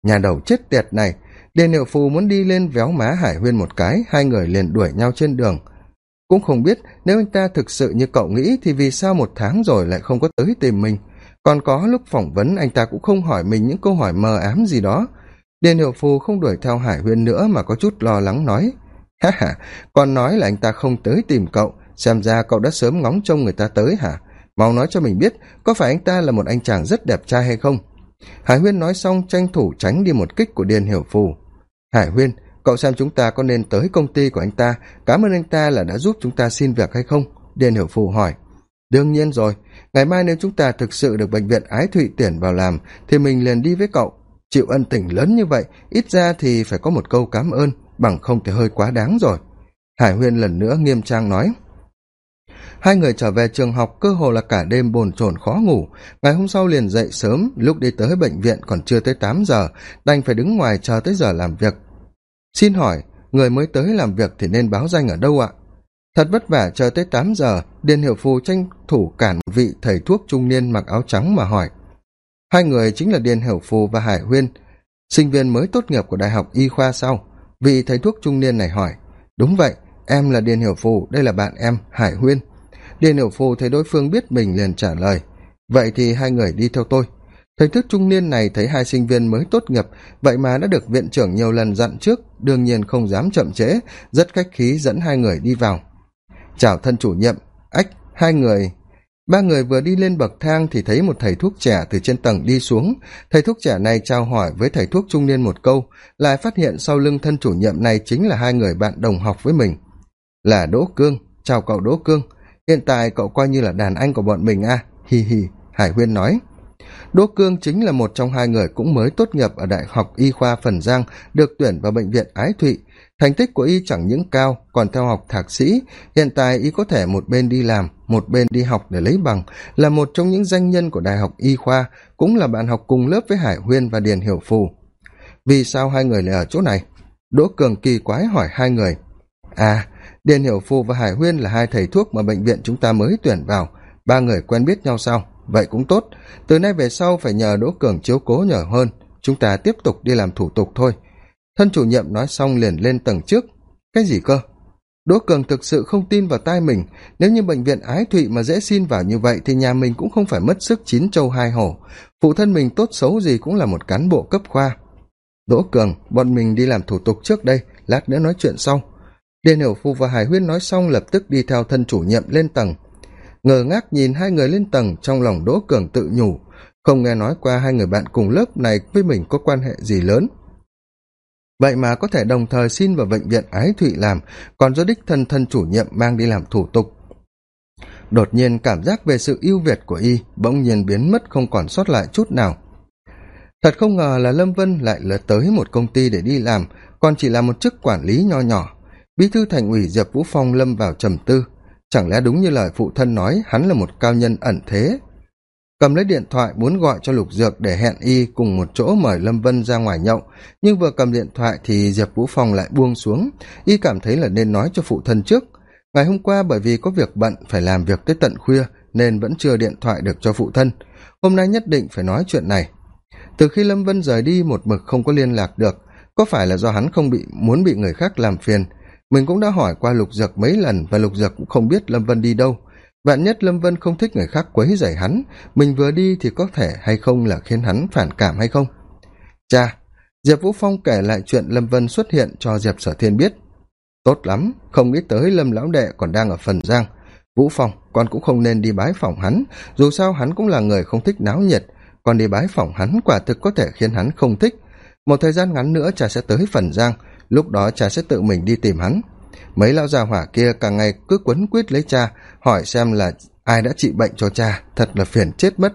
Speaker 1: Nhà đầu chết tiệt này, điền hiểu phù muốn đi lên véo má hải huyên một cái, hai người liền đuổi nhau trên đường. Cũng không biết nếu anh ta thực sự như cậu nghĩ thì vì sao một tháng rồi lại không có tới tìm mình. Còn có lúc phỏng vấn anh ta cũng không hỏi mình những câu hỏi mờ ám gì đó. Điền hiểu phù không đuổi theo hải huyên nữa mà có chút lo lắng nói, ha ha còn nói là anh ta không tới tìm cậu, xem ra cậu đã sớm ngóng trông người ta tới hả? Mau nói cho mình biết, có phải anh ta là một anh chàng rất đẹp trai hay không? Hải huyên nói xong, tranh thủ tránh đi một kích của điền hiểu phù. Hải huyên, cậu xem chúng ta có nên tới công ty của anh ta, cảm ơn anh ta là đã giúp chúng ta xin việc hay không? Điền hiểu phù hỏi. Đương nhiên rồi, ngày mai nếu chúng ta thực sự được bệnh viện ái thụy tuyển vào làm, thì mình liền đi với cậu. Chịu ân tình lớn như vậy, ít ra thì phải có một câu cảm ơn, bằng không thì hơi quá đáng rồi. Hải huyên lần nữa nghiêm trang nói hai người trở về trường học, cơ hồ là cả đêm bồn chồn khó ngủ. Ngày hôm sau liền dậy sớm, lúc đi tới bệnh viện còn chưa tới tám giờ. Đành phải đứng ngoài chờ tới giờ làm việc. Xin hỏi, người mới tới làm việc thì nên báo danh ở đâu ạ? Thật vất vả chờ tới tám giờ, điền hiệu phù tranh thủ cản vị thầy thuốc trung niên mặc áo trắng mà hỏi. Hai người chính là điền hiểu phù và hải huyên, sinh viên mới tốt nghiệp của đại học y khoa sau. Vị thầy thuốc trung niên này hỏi. Đúng vậy, em là điền hiểu phù, đây là bạn em, hải huyên điền hiểu phù thấy đối phương biết mình liền trả lời. Vậy thì hai người đi theo tôi. Thầy thức trung niên này thấy hai sinh viên mới tốt nghiệp, vậy mà đã được viện trưởng nhiều lần dặn trước, đương nhiên không dám chậm trễ, rất khách khí dẫn hai người đi vào. Chào thân chủ nhiệm, ách, hai người. Ba người vừa đi lên bậc thang thì thấy một thầy thuốc trẻ từ trên tầng đi xuống. Thầy thuốc trẻ này trao hỏi với thầy thuốc trung niên một câu, lại phát hiện sau lưng thân chủ nhiệm này chính là hai người bạn đồng học với mình. Là đỗ cương. Chào cậu đỗ cương hiện tại cậu coi như là đàn anh của bọn mình à? Hi hi, hải huyên nói. Đỗ cương chính là một trong hai người cũng mới tốt nghiệp ở đại học y khoa phần giang, được tuyển vào bệnh viện ái thụy. Thành tích của y chẳng những cao, còn theo học thạc sĩ. Hiện tại y có thể một bên đi làm, một bên đi học để lấy bằng, là một trong những danh nhân của đại học y khoa, cũng là bạn học cùng lớp với hải huyên và điền hiểu phù. Vì sao hai người lại ở chỗ này? Đỗ cường kỳ quái hỏi hai người. À điền hiểu phù và hải huyên là hai thầy thuốc mà bệnh viện chúng ta mới tuyển vào. Ba người quen biết nhau sau, vậy cũng tốt. Từ nay về sau phải nhờ đỗ cường chiếu cố nhở hơn. Chúng ta tiếp tục đi làm thủ tục thôi. Thân chủ nhiệm nói xong liền lên tầng trước. Cái gì cơ? Đỗ cường thực sự không tin vào tai mình. Nếu như bệnh viện ái thụy mà dễ xin vào như vậy thì nhà mình cũng không phải mất sức chín châu hai hổ. Phụ thân mình tốt xấu gì cũng là một cán bộ cấp khoa. Đỗ cường bọn mình đi làm thủ tục trước đây lát nữa nói chuyện sau điền hiểu phu và hải huyên nói xong lập tức đi theo thân chủ nhiệm lên tầng. Ngờ ngác nhìn hai người lên tầng trong lòng đỗ cường tự nhủ, không nghe nói qua hai người bạn cùng lớp này với mình có quan hệ gì lớn. Vậy mà có thể đồng thời xin vào bệnh viện ái thụy làm, còn do đích thân thân chủ nhiệm mang đi làm thủ tục. Đột nhiên cảm giác về sự ưu việt của y bỗng nhiên biến mất không còn sót lại chút nào. Thật không ngờ là lâm vân lại lờ tới một công ty để đi làm, còn chỉ là một chức quản lý nho nhỏ bí thư thành ủy diệp vũ phong lâm vào trầm tư. Chẳng lẽ đúng như lời phụ thân nói, hắn là một cao nhân ẩn thế? Cầm lấy điện thoại muốn gọi cho lục dược để hẹn y cùng một chỗ mời lâm vân ra ngoài nhậu. Nhưng vừa cầm điện thoại thì diệp vũ phong lại buông xuống. Y cảm thấy là nên nói cho phụ thân trước. Ngày hôm qua bởi vì có việc bận, phải làm việc tới tận khuya, nên vẫn chưa điện thoại được cho phụ thân. Hôm nay nhất định phải nói chuyện này. Từ khi lâm vân rời đi, một mực không có liên lạc được. Có phải là do hắn không bị, muốn bị người khác làm phiền? Mình cũng đã hỏi qua lục dực mấy lần và lục dực cũng không biết lâm vân đi đâu. Vạn nhất lâm vân không thích người khác quấy rầy hắn, mình vừa đi thì có thể hay không là khiến hắn phản cảm hay không? Cha diệp vũ phong kể lại chuyện lâm vân xuất hiện cho diệp sở thiên biết. Tốt lắm, không nghĩ tới lâm lão đệ còn đang ở phần giang. Vũ phong, con cũng không nên đi bái phỏng hắn, dù sao hắn cũng là người không thích náo nhiệt. Còn đi bái phỏng hắn quả thực có thể khiến hắn không thích. Một thời gian ngắn nữa cha sẽ tới phần giang lúc đó cha sẽ tự mình đi tìm hắn. Mấy lão già hỏa kia càng ngày cứ quấn quýt lấy cha, hỏi xem là ai đã trị bệnh cho cha, thật là phiền chết mất.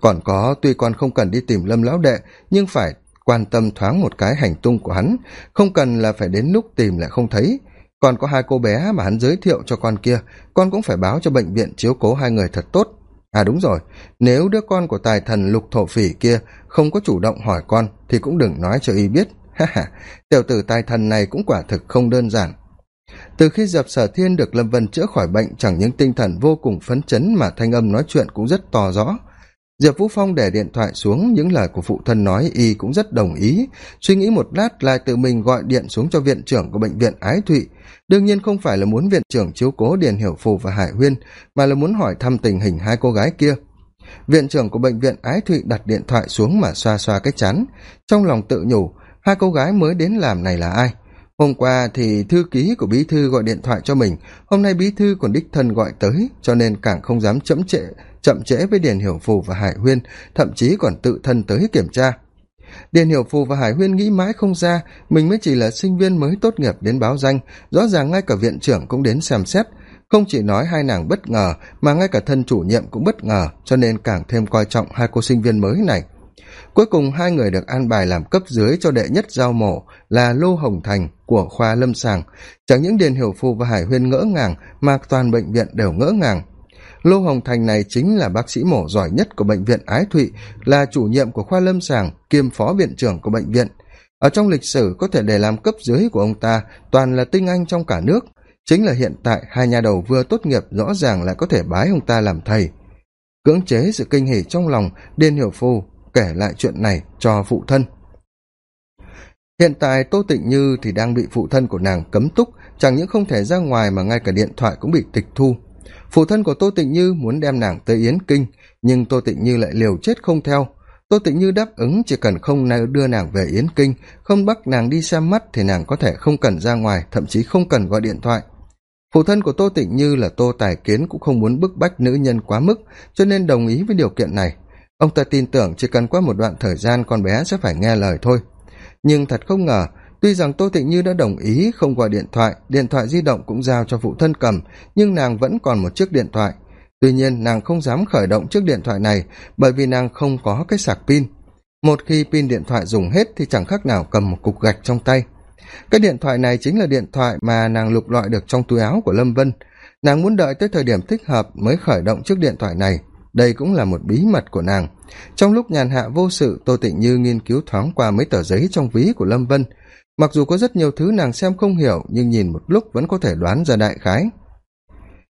Speaker 1: Còn có, tuy con không cần đi tìm lâm lão đệ, nhưng phải quan tâm thoáng một cái hành tung của hắn. Không cần là phải đến lúc tìm lại không thấy. Còn có hai cô bé mà hắn giới thiệu cho con kia, con cũng phải báo cho bệnh viện chiếu cố hai người thật tốt. À đúng rồi, nếu đứa con của tài thần lục thổ phỉ kia không có chủ động hỏi con thì cũng đừng nói cho y biết ha ha, tiểu tử tài thần này cũng quả thực không đơn giản. Từ khi diệp sở thiên được lâm vân chữa khỏi bệnh, chẳng những tinh thần vô cùng phấn chấn mà thanh âm nói chuyện cũng rất to rõ. Diệp vũ phong để điện thoại xuống, những lời của phụ thân nói y cũng rất đồng ý. Suy nghĩ một lát lại tự mình gọi điện xuống cho viện trưởng của bệnh viện ái thụy. Đương nhiên không phải là muốn viện trưởng chiếu cố điền hiểu phù và hải huyên, mà là muốn hỏi thăm tình hình hai cô gái kia. Viện trưởng của bệnh viện ái thụy đặt điện thoại xuống mà xoa xoa cái chán. Trong lòng tự nhủ hai cô gái mới đến làm này là ai? Hôm qua thì thư ký của bí thư gọi điện thoại cho mình. Hôm nay bí thư còn đích thân gọi tới, cho nên càng không dám chậm trễ chậm trễ với điền hiểu phù và hải huyên, thậm chí còn tự thân tới kiểm tra. Điền hiểu phù và hải huyên nghĩ mãi không ra, mình mới chỉ là sinh viên mới tốt nghiệp đến báo danh, rõ ràng ngay cả viện trưởng cũng đến xem xét. Không chỉ nói hai nàng bất ngờ, mà ngay cả thân chủ nhiệm cũng bất ngờ, cho nên càng thêm coi trọng hai cô sinh viên mới này cuối cùng hai người được an bài làm cấp dưới cho đệ nhất giao mổ là lô hồng thành của khoa lâm sàng. Chẳng những điền hiểu phu và hải huyên ngỡ ngàng, mà toàn bệnh viện đều ngỡ ngàng. Lô hồng thành này chính là bác sĩ mổ giỏi nhất của bệnh viện ái thụy, là chủ nhiệm của khoa lâm sàng, kiêm phó viện trưởng của bệnh viện. Ở trong lịch sử, có thể để làm cấp dưới của ông ta toàn là tinh anh trong cả nước. Chính là hiện tại, hai nhà đầu vừa tốt nghiệp rõ ràng lại có thể bái ông ta làm thầy. Cưỡng chế sự kinh hỉ trong lòng, điền hiểu phu kể lại chuyện này cho phụ thân. Hiện tại tô tịnh như thì đang bị phụ thân của nàng cấm túc, chẳng những không thể ra ngoài mà ngay cả điện thoại cũng bị tịch thu. Phụ thân của tô tịnh như muốn đem nàng tới yến kinh, nhưng tô tịnh như lại liều chết không theo. Tô tịnh như đáp ứng chỉ cần không đưa nàng về yến kinh, không bắt nàng đi xem mắt thì nàng có thể không cần ra ngoài, thậm chí không cần gọi điện thoại. Phụ thân của tô tịnh như là tô tài kiến cũng không muốn bức bách nữ nhân quá mức, cho nên đồng ý với điều kiện này ông ta tin tưởng chỉ cần qua một đoạn thời gian con bé sẽ phải nghe lời thôi. Nhưng thật không ngờ, tuy rằng tô tịnh như đã đồng ý không gọi điện thoại điện thoại di động cũng giao cho phụ thân cầm, nhưng nàng vẫn còn một chiếc điện thoại. Tuy nhiên, nàng không dám khởi động chiếc điện thoại này bởi vì nàng không có cái sạc pin. Một khi pin điện thoại dùng hết thì chẳng khác nào cầm một cục gạch trong tay. Cái điện thoại này chính là điện thoại mà nàng lục lọi được trong túi áo của lâm vân. Nàng muốn đợi tới thời điểm thích hợp mới khởi động chiếc điện thoại này đây cũng là một bí mật của nàng. Trong lúc nhàn hạ vô sự, tô tịnh như nghiên cứu thoáng qua mấy tờ giấy trong ví của lâm vân. Mặc dù có rất nhiều thứ nàng xem không hiểu, nhưng nhìn một lúc vẫn có thể đoán ra đại khái.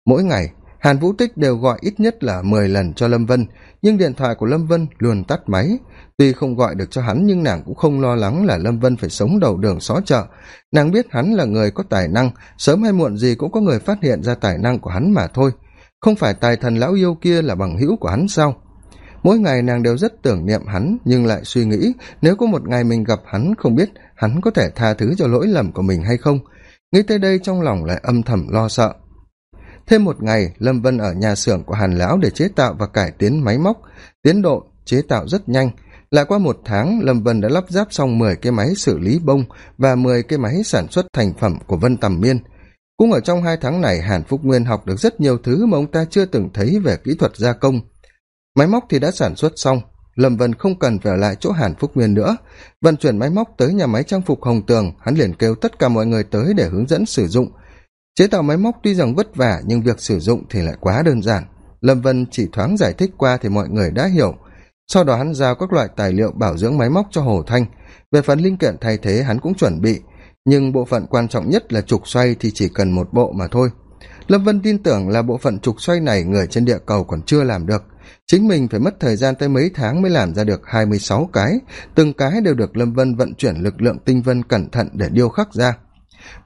Speaker 1: Mỗi ngày, hàn vũ tích đều gọi ít nhất là mười lần cho lâm vân, nhưng điện thoại của lâm vân luôn tắt máy. Tuy không gọi được cho hắn, nhưng nàng cũng không lo lắng là lâm vân phải sống đầu đường xó chợ. Nàng biết hắn là người có tài năng, sớm hay muộn gì cũng có người phát hiện ra tài năng của hắn mà thôi không phải tài thần lão yêu kia là bằng hữu của hắn sao? Mỗi ngày nàng đều rất tưởng niệm hắn, nhưng lại suy nghĩ nếu có một ngày mình gặp hắn không biết hắn có thể tha thứ cho lỗi lầm của mình hay không. Nghĩ tới đây trong lòng lại âm thầm lo sợ. Thêm một ngày, lâm vân ở nhà xưởng của hàn lão để chế tạo và cải tiến máy móc. Tiến độ chế tạo rất nhanh. Lại qua một tháng, lâm vân đã lắp ráp xong mười cái máy xử lý bông và mười cái máy sản xuất thành phẩm của vân tầm miên cũng ở trong hai tháng này, hàn phúc nguyên học được rất nhiều thứ mà ông ta chưa từng thấy về kỹ thuật gia công. Máy móc thì đã sản xuất xong, lâm vân không cần phải ở lại chỗ hàn phúc nguyên nữa. Vận chuyển máy móc tới nhà máy trang phục hồng tường, hắn liền kêu tất cả mọi người tới để hướng dẫn sử dụng. Chế tạo máy móc tuy rằng vất vả, nhưng việc sử dụng thì lại quá đơn giản. Lâm vân chỉ thoáng giải thích qua thì mọi người đã hiểu. Sau đó hắn giao các loại tài liệu bảo dưỡng máy móc cho hồ thanh. Về phần linh kiện thay thế, hắn cũng chuẩn bị nhưng bộ phận quan trọng nhất là trục xoay thì chỉ cần một bộ mà thôi. Lâm vân tin tưởng là bộ phận trục xoay này người trên địa cầu còn chưa làm được. Chính mình phải mất thời gian tới mấy tháng mới làm ra được hai mươi sáu cái. Từng cái đều được lâm vân vận chuyển lực lượng tinh vân cẩn thận để điêu khắc ra.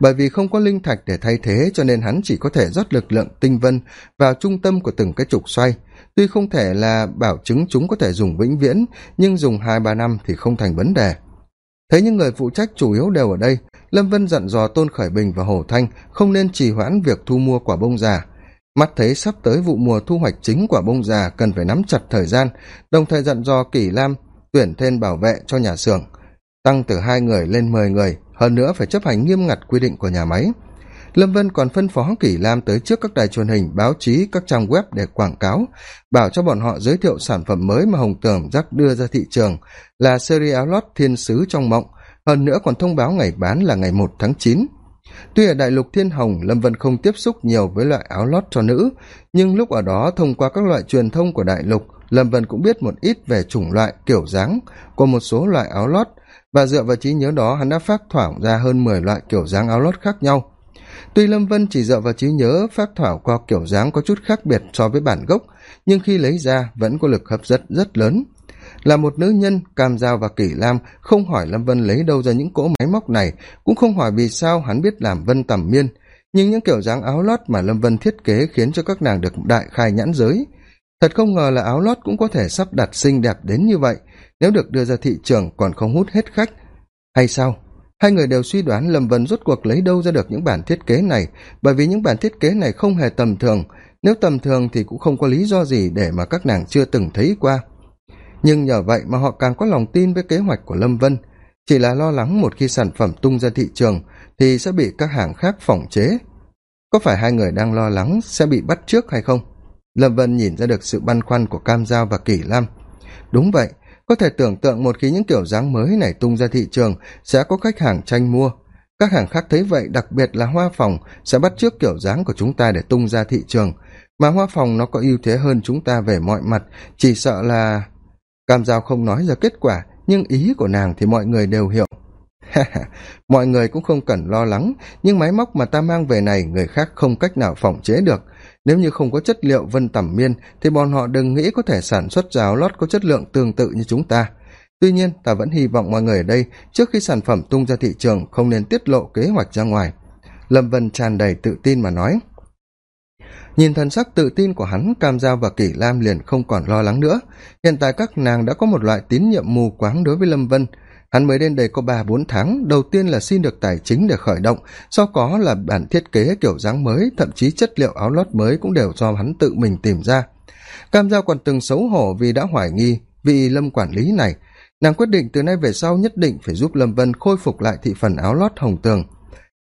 Speaker 1: Bởi vì không có linh thạch để thay thế cho nên hắn chỉ có thể rót lực lượng tinh vân vào trung tâm của từng cái trục xoay. Tuy không thể là bảo chứng chúng có thể dùng vĩnh viễn, nhưng dùng hai ba năm thì không thành vấn đề. Thế những người phụ trách chủ yếu đều ở đây lâm vân dặn dò tôn khởi bình và hồ thanh không nên trì hoãn việc thu mua quả bông già. Mắt thấy sắp tới vụ mùa thu hoạch chính quả bông già cần phải nắm chặt thời gian, đồng thời dặn dò kỷ lam tuyển thêm bảo vệ cho nhà xưởng, tăng từ hai người lên mười người, hơn nữa phải chấp hành nghiêm ngặt quy định của nhà máy. Lâm vân còn phân phó kỷ lam tới trước các đài truyền hình, báo chí, các trang web để quảng cáo, bảo cho bọn họ giới thiệu sản phẩm mới mà hồng tường giác đưa ra thị trường là series áo lót thiên sứ trong mộng hơn nữa còn thông báo ngày bán là ngày một tháng chín. Tuy ở đại lục thiên hồng, lâm vân không tiếp xúc nhiều với loại áo lót cho nữ, nhưng lúc ở đó thông qua các loại truyền thông của đại lục, lâm vân cũng biết một ít về chủng loại, kiểu dáng của một số loại áo lót, và dựa vào trí nhớ đó hắn đã phát thoảng ra hơn mười loại kiểu dáng áo lót khác nhau. Tuy lâm vân chỉ dựa vào trí nhớ phát thảo qua kiểu dáng có chút khác biệt so với bản gốc, nhưng khi lấy ra vẫn có lực hấp dẫn rất lớn là một nữ nhân, cam giao và kỷ lam không hỏi lâm vân lấy đâu ra những cỗ máy móc này, cũng không hỏi vì sao hắn biết làm vân tầm miên. Nhưng những kiểu dáng áo lót mà lâm vân thiết kế khiến cho các nàng được đại khai nhãn giới. Thật không ngờ là áo lót cũng có thể sắp đặt xinh đẹp đến như vậy. Nếu được đưa ra thị trường còn không hút hết khách. Hay sao? Hai người đều suy đoán lâm vân rốt cuộc lấy đâu ra được những bản thiết kế này, bởi vì những bản thiết kế này không hề tầm thường. Nếu tầm thường thì cũng không có lý do gì để mà các nàng chưa từng thấy qua nhưng nhờ vậy mà họ càng có lòng tin với kế hoạch của lâm vân. Chỉ là lo lắng một khi sản phẩm tung ra thị trường thì sẽ bị các hàng khác phỏng chế. Có phải hai người đang lo lắng sẽ bị bắt trước hay không? Lâm vân nhìn ra được sự băn khoăn của cam giao và kỷ lam. Đúng vậy, có thể tưởng tượng một khi những kiểu dáng mới này tung ra thị trường sẽ có khách hàng tranh mua. Các hàng khác thấy vậy, đặc biệt là hoa phòng, sẽ bắt trước kiểu dáng của chúng ta để tung ra thị trường. Mà hoa phòng nó có ưu thế hơn chúng ta về mọi mặt, chỉ sợ là cam giao không nói ra kết quả, nhưng ý của nàng thì mọi người đều hiểu. Mọi người cũng không cần lo lắng, nhưng máy móc mà ta mang về này, người khác không cách nào phòng chế được. Nếu như không có chất liệu vân tẩm miên, thì bọn họ đừng nghĩ có thể sản xuất rào lót có chất lượng tương tự như chúng ta. Tuy nhiên, ta vẫn hy vọng mọi người ở đây, trước khi sản phẩm tung ra thị trường, không nên tiết lộ kế hoạch ra ngoài. Lâm vân tràn đầy tự tin mà nói nhìn thần sắc tự tin của hắn, cam giao và kỷ lam liền không còn lo lắng nữa. Hiện tại các nàng đã có một loại tín nhiệm mù quáng đối với lâm vân. Hắn mới đến đây có ba bốn tháng, đầu tiên là xin được tài chính để khởi động, sau có là bản thiết kế kiểu dáng mới, thậm chí chất liệu áo lót mới cũng đều do hắn tự mình tìm ra. Cam giao còn từng xấu hổ vì đã hoài nghi vị lâm quản lý này. Nàng quyết định từ nay về sau nhất định phải giúp lâm vân khôi phục lại thị phần áo lót hồng tường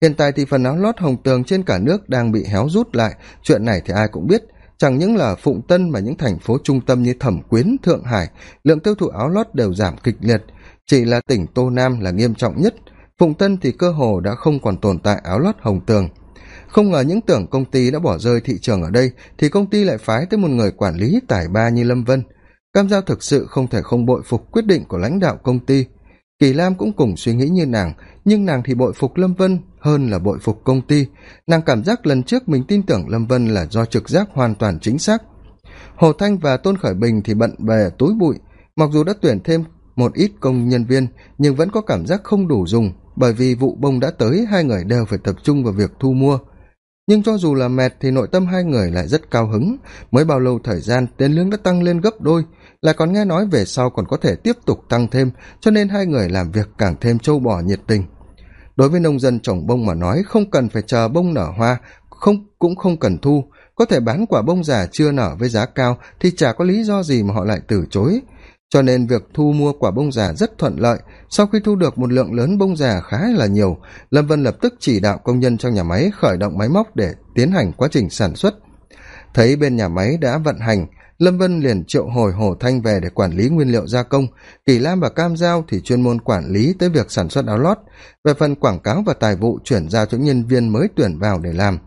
Speaker 1: hiện tại thì phần áo lót hồng tường trên cả nước đang bị héo rút lại. Chuyện này thì ai cũng biết. Chẳng những là phụng tân mà những thành phố trung tâm như thẩm quyến, thượng hải, lượng tiêu thụ áo lót đều giảm kịch liệt. Chỉ là tỉnh tô nam là nghiêm trọng nhất. Phụng tân thì cơ hồ đã không còn tồn tại áo lót hồng tường. Không ngờ những tưởng công ty đã bỏ rơi thị trường ở đây, thì công ty lại phái tới một người quản lý tài ba như lâm vân. Cam giao thực sự không thể không bội phục quyết định của lãnh đạo công ty kỳ lam cũng cùng suy nghĩ như nàng, nhưng nàng thì bội phục lâm vân hơn là bội phục công ty. Nàng cảm giác lần trước mình tin tưởng lâm vân là do trực giác hoàn toàn chính xác. Hồ thanh và tôn khởi bình thì bận về túi bụi, mặc dù đã tuyển thêm một ít công nhân viên, nhưng vẫn có cảm giác không đủ dùng, bởi vì vụ bông đã tới, hai người đều phải tập trung vào việc thu mua nhưng cho dù là mệt thì nội tâm hai người lại rất cao hứng. Mới bao lâu thời gian tiền lương đã tăng lên gấp đôi. Lại còn nghe nói về sau còn có thể tiếp tục tăng thêm, cho nên hai người làm việc càng thêm trâu bò nhiệt tình. Đối với nông dân trồng bông mà nói, không cần phải chờ bông nở hoa, không, cũng không cần thu. Có thể bán quả bông già chưa nở với giá cao thì chả có lý do gì mà họ lại từ chối cho nên việc thu mua quả bông già rất thuận lợi. Sau khi thu được một lượng lớn bông già khá là nhiều, lâm vân lập tức chỉ đạo công nhân trong nhà máy khởi động máy móc để tiến hành quá trình sản xuất. Thấy bên nhà máy đã vận hành, lâm vân liền triệu hồi hồ thanh về để quản lý nguyên liệu gia công. Kỳ lam và cam giao thì chuyên môn quản lý tới việc sản xuất áo lót. Về phần quảng cáo và tài vụ, chuyển giao cho nhân viên mới tuyển vào để làm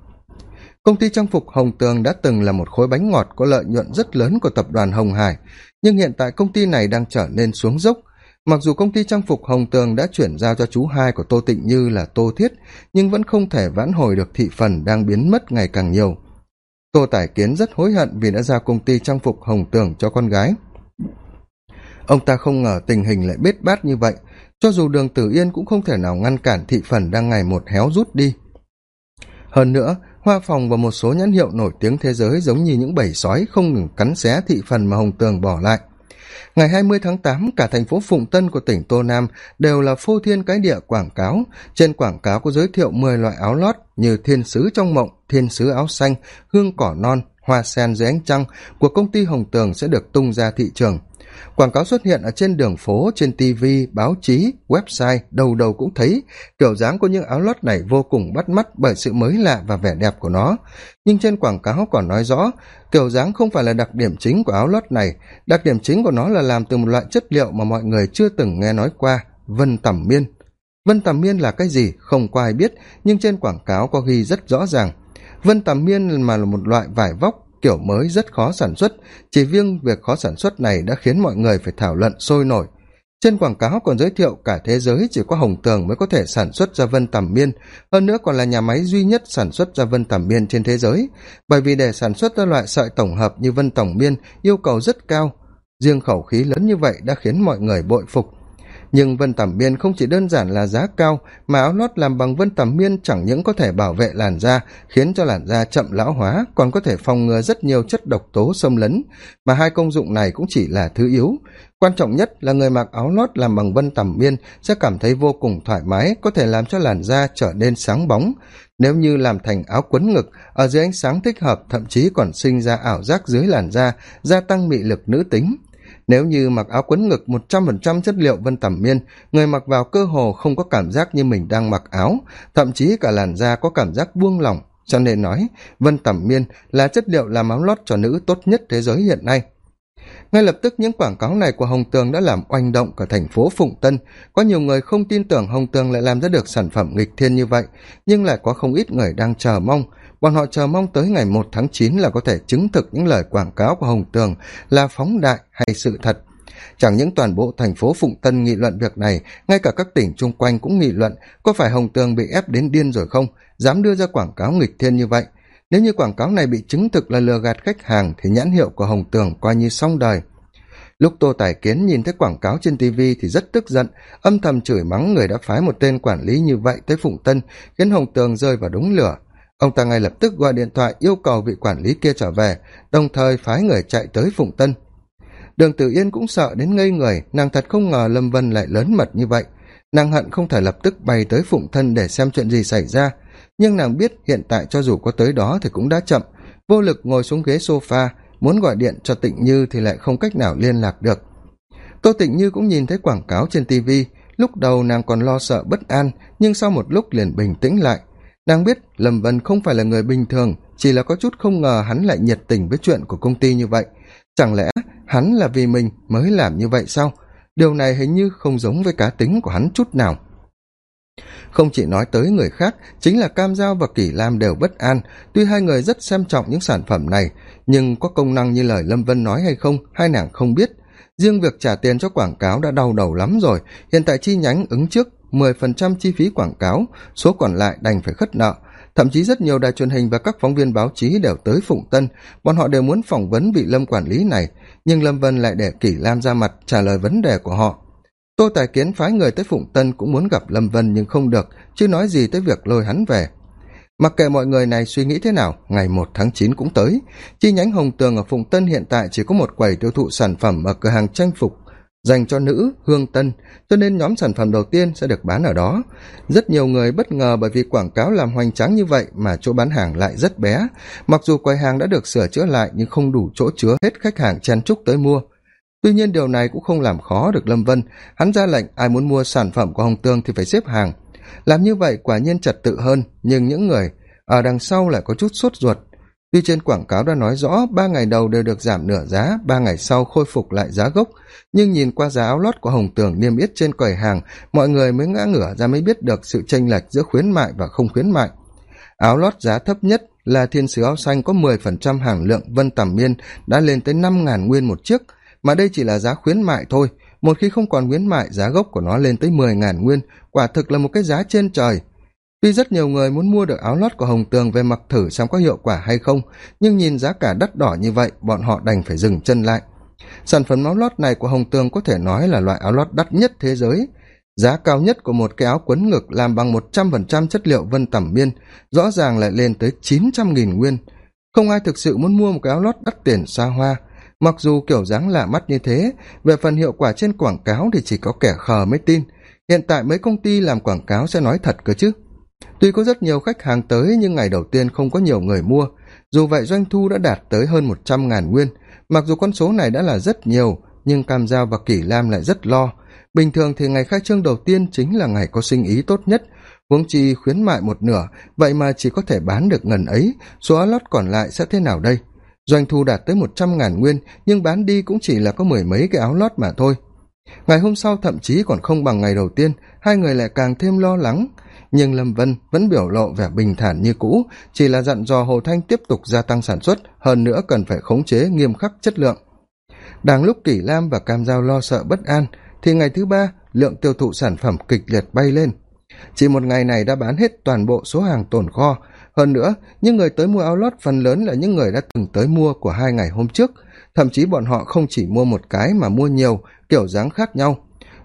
Speaker 1: công ty trang phục hồng tường đã từng là một khối bánh ngọt có lợi nhuận rất lớn của tập đoàn hồng hải, nhưng hiện tại công ty này đang trở nên xuống dốc. Mặc dù công ty trang phục hồng tường đã chuyển giao cho chú hai của tô tịnh như là tô thiết, nhưng vẫn không thể vãn hồi được thị phần đang biến mất ngày càng nhiều. Tô tải kiến rất hối hận vì đã giao công ty trang phục hồng tường cho con gái. Ông ta không ngờ tình hình lại bết bát như vậy, cho dù đường tử yên cũng không thể nào ngăn cản thị phần đang ngày một héo rút đi. Hơn nữa hoa phòng và một số nhãn hiệu nổi tiếng thế giới giống như những bầy sói không ngừng cắn xé thị phần mà hồng tường bỏ lại. Ngày hai mươi tháng tám, cả thành phố phụng tân của tỉnh tô nam đều là phô thiên cái địa quảng cáo. Trên quảng cáo có giới thiệu mười loại áo lót như thiên sứ trong mộng, thiên sứ áo xanh, hương cỏ non, hoa sen dưới ánh trăng của công ty hồng tường sẽ được tung ra thị trường quảng cáo xuất hiện ở trên đường phố, trên tv báo chí, website, đầu đầu cũng thấy. Kiểu dáng của những áo lót này vô cùng bắt mắt bởi sự mới lạ và vẻ đẹp của nó. Nhưng trên quảng cáo còn nói rõ, kiểu dáng không phải là đặc điểm chính của áo lót này. Đặc điểm chính của nó là làm từ một loại chất liệu mà mọi người chưa từng nghe nói qua, vân tẩm miên. Vân tẩm miên là cái gì không có ai biết, nhưng trên quảng cáo có ghi rất rõ ràng. Vân tẩm miên mà là một loại vải vóc kiểu mới rất khó sản xuất, chỉ riêng việc khó sản xuất này đã khiến mọi người phải thảo luận sôi nổi. Trên quảng cáo còn giới thiệu cả thế giới chỉ có hồng tường mới có thể sản xuất ra vân tầm miên hơn nữa còn là nhà máy duy nhất sản xuất ra vân tầm miên trên thế giới. Bởi vì để sản xuất ra loại sợi tổng hợp như vân tổng miên yêu cầu rất cao, riêng khẩu khí lớn như vậy đã khiến mọi người bội phục nhưng vân tẩm biên không chỉ đơn giản là giá cao, mà áo lót làm bằng vân tẩm miên chẳng những có thể bảo vệ làn da, khiến cho làn da chậm lão hóa, còn có thể phòng ngừa rất nhiều chất độc tố xâm lấn. Mà hai công dụng này cũng chỉ là thứ yếu. Quan trọng nhất là người mặc áo lót làm bằng vân tẩm miên sẽ cảm thấy vô cùng thoải mái, có thể làm cho làn da trở nên sáng bóng. Nếu như làm thành áo quấn ngực, ở dưới ánh sáng thích hợp, thậm chí còn sinh ra ảo giác dưới làn da, gia tăng mị lực nữ tính nếu như mặc áo quấn ngực một trăm phần trăm chất liệu vân tẩm miên, người mặc vào cơ hồ không có cảm giác như mình đang mặc áo, thậm chí cả làn da có cảm giác buông lỏng. Cho nên nói, vân tẩm miên là chất liệu làm áo lót cho nữ tốt nhất thế giới hiện nay. Ngay lập tức những quảng cáo này của hồng tường đã làm oanh động cả thành phố phụng tân. Có nhiều người không tin tưởng hồng tường lại làm ra được sản phẩm nghịch thiên như vậy, nhưng lại có không ít người đang chờ mong bọn họ chờ mong tới ngày một tháng chín là có thể chứng thực những lời quảng cáo của hồng tường là phóng đại hay sự thật. Chẳng những toàn bộ thành phố phụng tân nghị luận việc này, ngay cả các tỉnh chung quanh cũng nghị luận có phải hồng tường bị ép đến điên rồi không, dám đưa ra quảng cáo nghịch thiên như vậy. Nếu như quảng cáo này bị chứng thực là lừa gạt khách hàng thì nhãn hiệu của hồng tường coi như xong đời. Lúc tô tài kiến nhìn thấy quảng cáo trên tv thì rất tức giận, âm thầm chửi mắng người đã phái một tên quản lý như vậy tới phụng tân, khiến hồng tường rơi vào đống lửa ông ta ngay lập tức gọi điện thoại yêu cầu vị quản lý kia trở về, đồng thời phái người chạy tới phụng tân. Đường tử yên cũng sợ đến ngây người, nàng thật không ngờ lâm vân lại lớn mật như vậy. Nàng hận không thể lập tức bay tới phụng thân để xem chuyện gì xảy ra. Nhưng nàng biết hiện tại cho dù có tới đó thì cũng đã chậm. Vô lực ngồi xuống ghế s o f a muốn gọi điện cho tịnh như thì lại không cách nào liên lạc được. Tô tịnh như cũng nhìn thấy quảng cáo trên tv lúc đầu nàng còn lo sợ bất an, nhưng sau một lúc liền bình tĩnh lại nàng biết lâm vân không phải là người bình thường, chỉ là có chút không ngờ hắn lại nhiệt tình với chuyện của công ty như vậy. Chẳng lẽ hắn là vì mình mới làm như vậy sao? Điều này hình như không giống với cá tính của hắn chút nào. Không chỉ nói tới người khác, chính là cam giao và kỷ lam đều bất an. Tuy hai người rất xem trọng những sản phẩm này, nhưng có công năng như lời lâm vân nói hay không, hai nàng không biết. Riêng việc trả tiền cho quảng cáo đã đau đầu lắm rồi. Hiện tại chi nhánh ứng trước mười phần trăm chi phí quảng cáo, số còn lại đành phải khất nợ. Thậm chí rất nhiều đài truyền hình và các phóng viên báo chí đều tới phụng tân. Bọn họ đều muốn phỏng vấn vị lâm quản lý này, nhưng lâm vân lại để kỷ lam ra mặt trả lời vấn đề của họ. Tô tài kiến phái người tới phụng tân cũng muốn gặp lâm vân nhưng không được, chứ nói gì tới việc lôi hắn về. Mặc kệ mọi người này suy nghĩ thế nào, ngày một tháng chín cũng tới. Chi nhánh hồng tường ở phụng tân hiện tại chỉ có một quầy tiêu thụ sản phẩm ở cửa hàng trang phục dành cho nữ hương tân, cho nên nhóm sản phẩm đầu tiên sẽ được bán ở đó. Rất nhiều người bất ngờ bởi vì quảng cáo làm hoành tráng như vậy mà chỗ bán hàng lại rất bé. Mặc dù quầy hàng đã được sửa chữa lại nhưng không đủ chỗ chứa hết khách hàng chen chúc tới mua. Tuy nhiên điều này cũng không làm khó được lâm vân. Hắn ra lệnh ai muốn mua sản phẩm của hồng tương thì phải xếp hàng. Làm như vậy quả nhiên trật tự hơn, nhưng những người ở đằng sau lại có chút sốt ruột tuy trên quảng cáo đã nói rõ, ba ngày đầu đều được giảm nửa giá, ba ngày sau khôi phục lại giá gốc. Nhưng nhìn qua giá áo lót của hồng tường niêm yết trên quầy hàng, mọi người mới ngã ngửa ra mới biết được sự chênh lệch giữa khuyến mại và không khuyến mại. Áo lót giá thấp nhất là thiên sứ áo xanh có mười phần trăm hàng lượng vân tầm miên đã lên tới năm ngàn nguyên một chiếc. Mà đây chỉ là giá khuyến mại thôi. Một khi không còn khuyến mại, giá gốc của nó lên tới mười ngàn nguyên. Quả thực là một cái giá trên trời tuy rất nhiều người muốn mua được áo lót của hồng tường về mặc thử xem có hiệu quả hay không, nhưng nhìn giá cả đắt đỏ như vậy, bọn họ đành phải dừng chân lại. Sản phẩm áo lót này của hồng tường có thể nói là loại áo lót đắt nhất thế giới. Giá cao nhất của một cái áo quấn ngực làm bằng một trăm phần trăm chất liệu vân tẩm miên rõ ràng lại lên tới chín trăm nghìn nguyên. Không ai thực sự muốn mua một cái áo lót đắt tiền xa hoa. Mặc dù kiểu dáng lạ mắt như thế, về phần hiệu quả trên quảng cáo thì chỉ có kẻ khờ mới tin. Hiện tại mấy công ty làm quảng cáo sẽ nói thật cơ chứ tuy có rất nhiều khách hàng tới nhưng ngày đầu tiên không có nhiều người mua. Dù vậy doanh thu đã đạt tới hơn một trăm ngàn nguyên. Mặc dù con số này đã là rất nhiều, nhưng cam giao và kỷ lam lại rất lo. Bình thường thì ngày khai trương đầu tiên chính là ngày có sinh ý tốt nhất. Huống chi khuyến mại một nửa, vậy mà chỉ có thể bán được ngần ấy. Số áo lót còn lại sẽ thế nào đây? Doanh thu đạt tới một trăm ngàn nguyên, nhưng bán đi cũng chỉ là có mười mấy cái áo lót mà thôi. Ngày hôm sau thậm chí còn không bằng ngày đầu tiên, hai người lại càng thêm lo lắng nhưng lâm vân vẫn biểu lộ vẻ bình thản như cũ, chỉ là dặn dò hồ thanh tiếp tục gia tăng sản xuất, hơn nữa cần phải khống chế nghiêm khắc chất lượng. Đang lúc kỷ lam và cam giao lo sợ bất an, thì ngày thứ ba, lượng tiêu thụ sản phẩm kịch liệt bay lên. Chỉ một ngày này đã bán hết toàn bộ số hàng tồn kho. Hơn nữa, những người tới mua áo lót phần lớn là những người đã từng tới mua của hai ngày hôm trước. Thậm chí bọn họ không chỉ mua một cái mà mua nhiều, kiểu dáng khác nhau.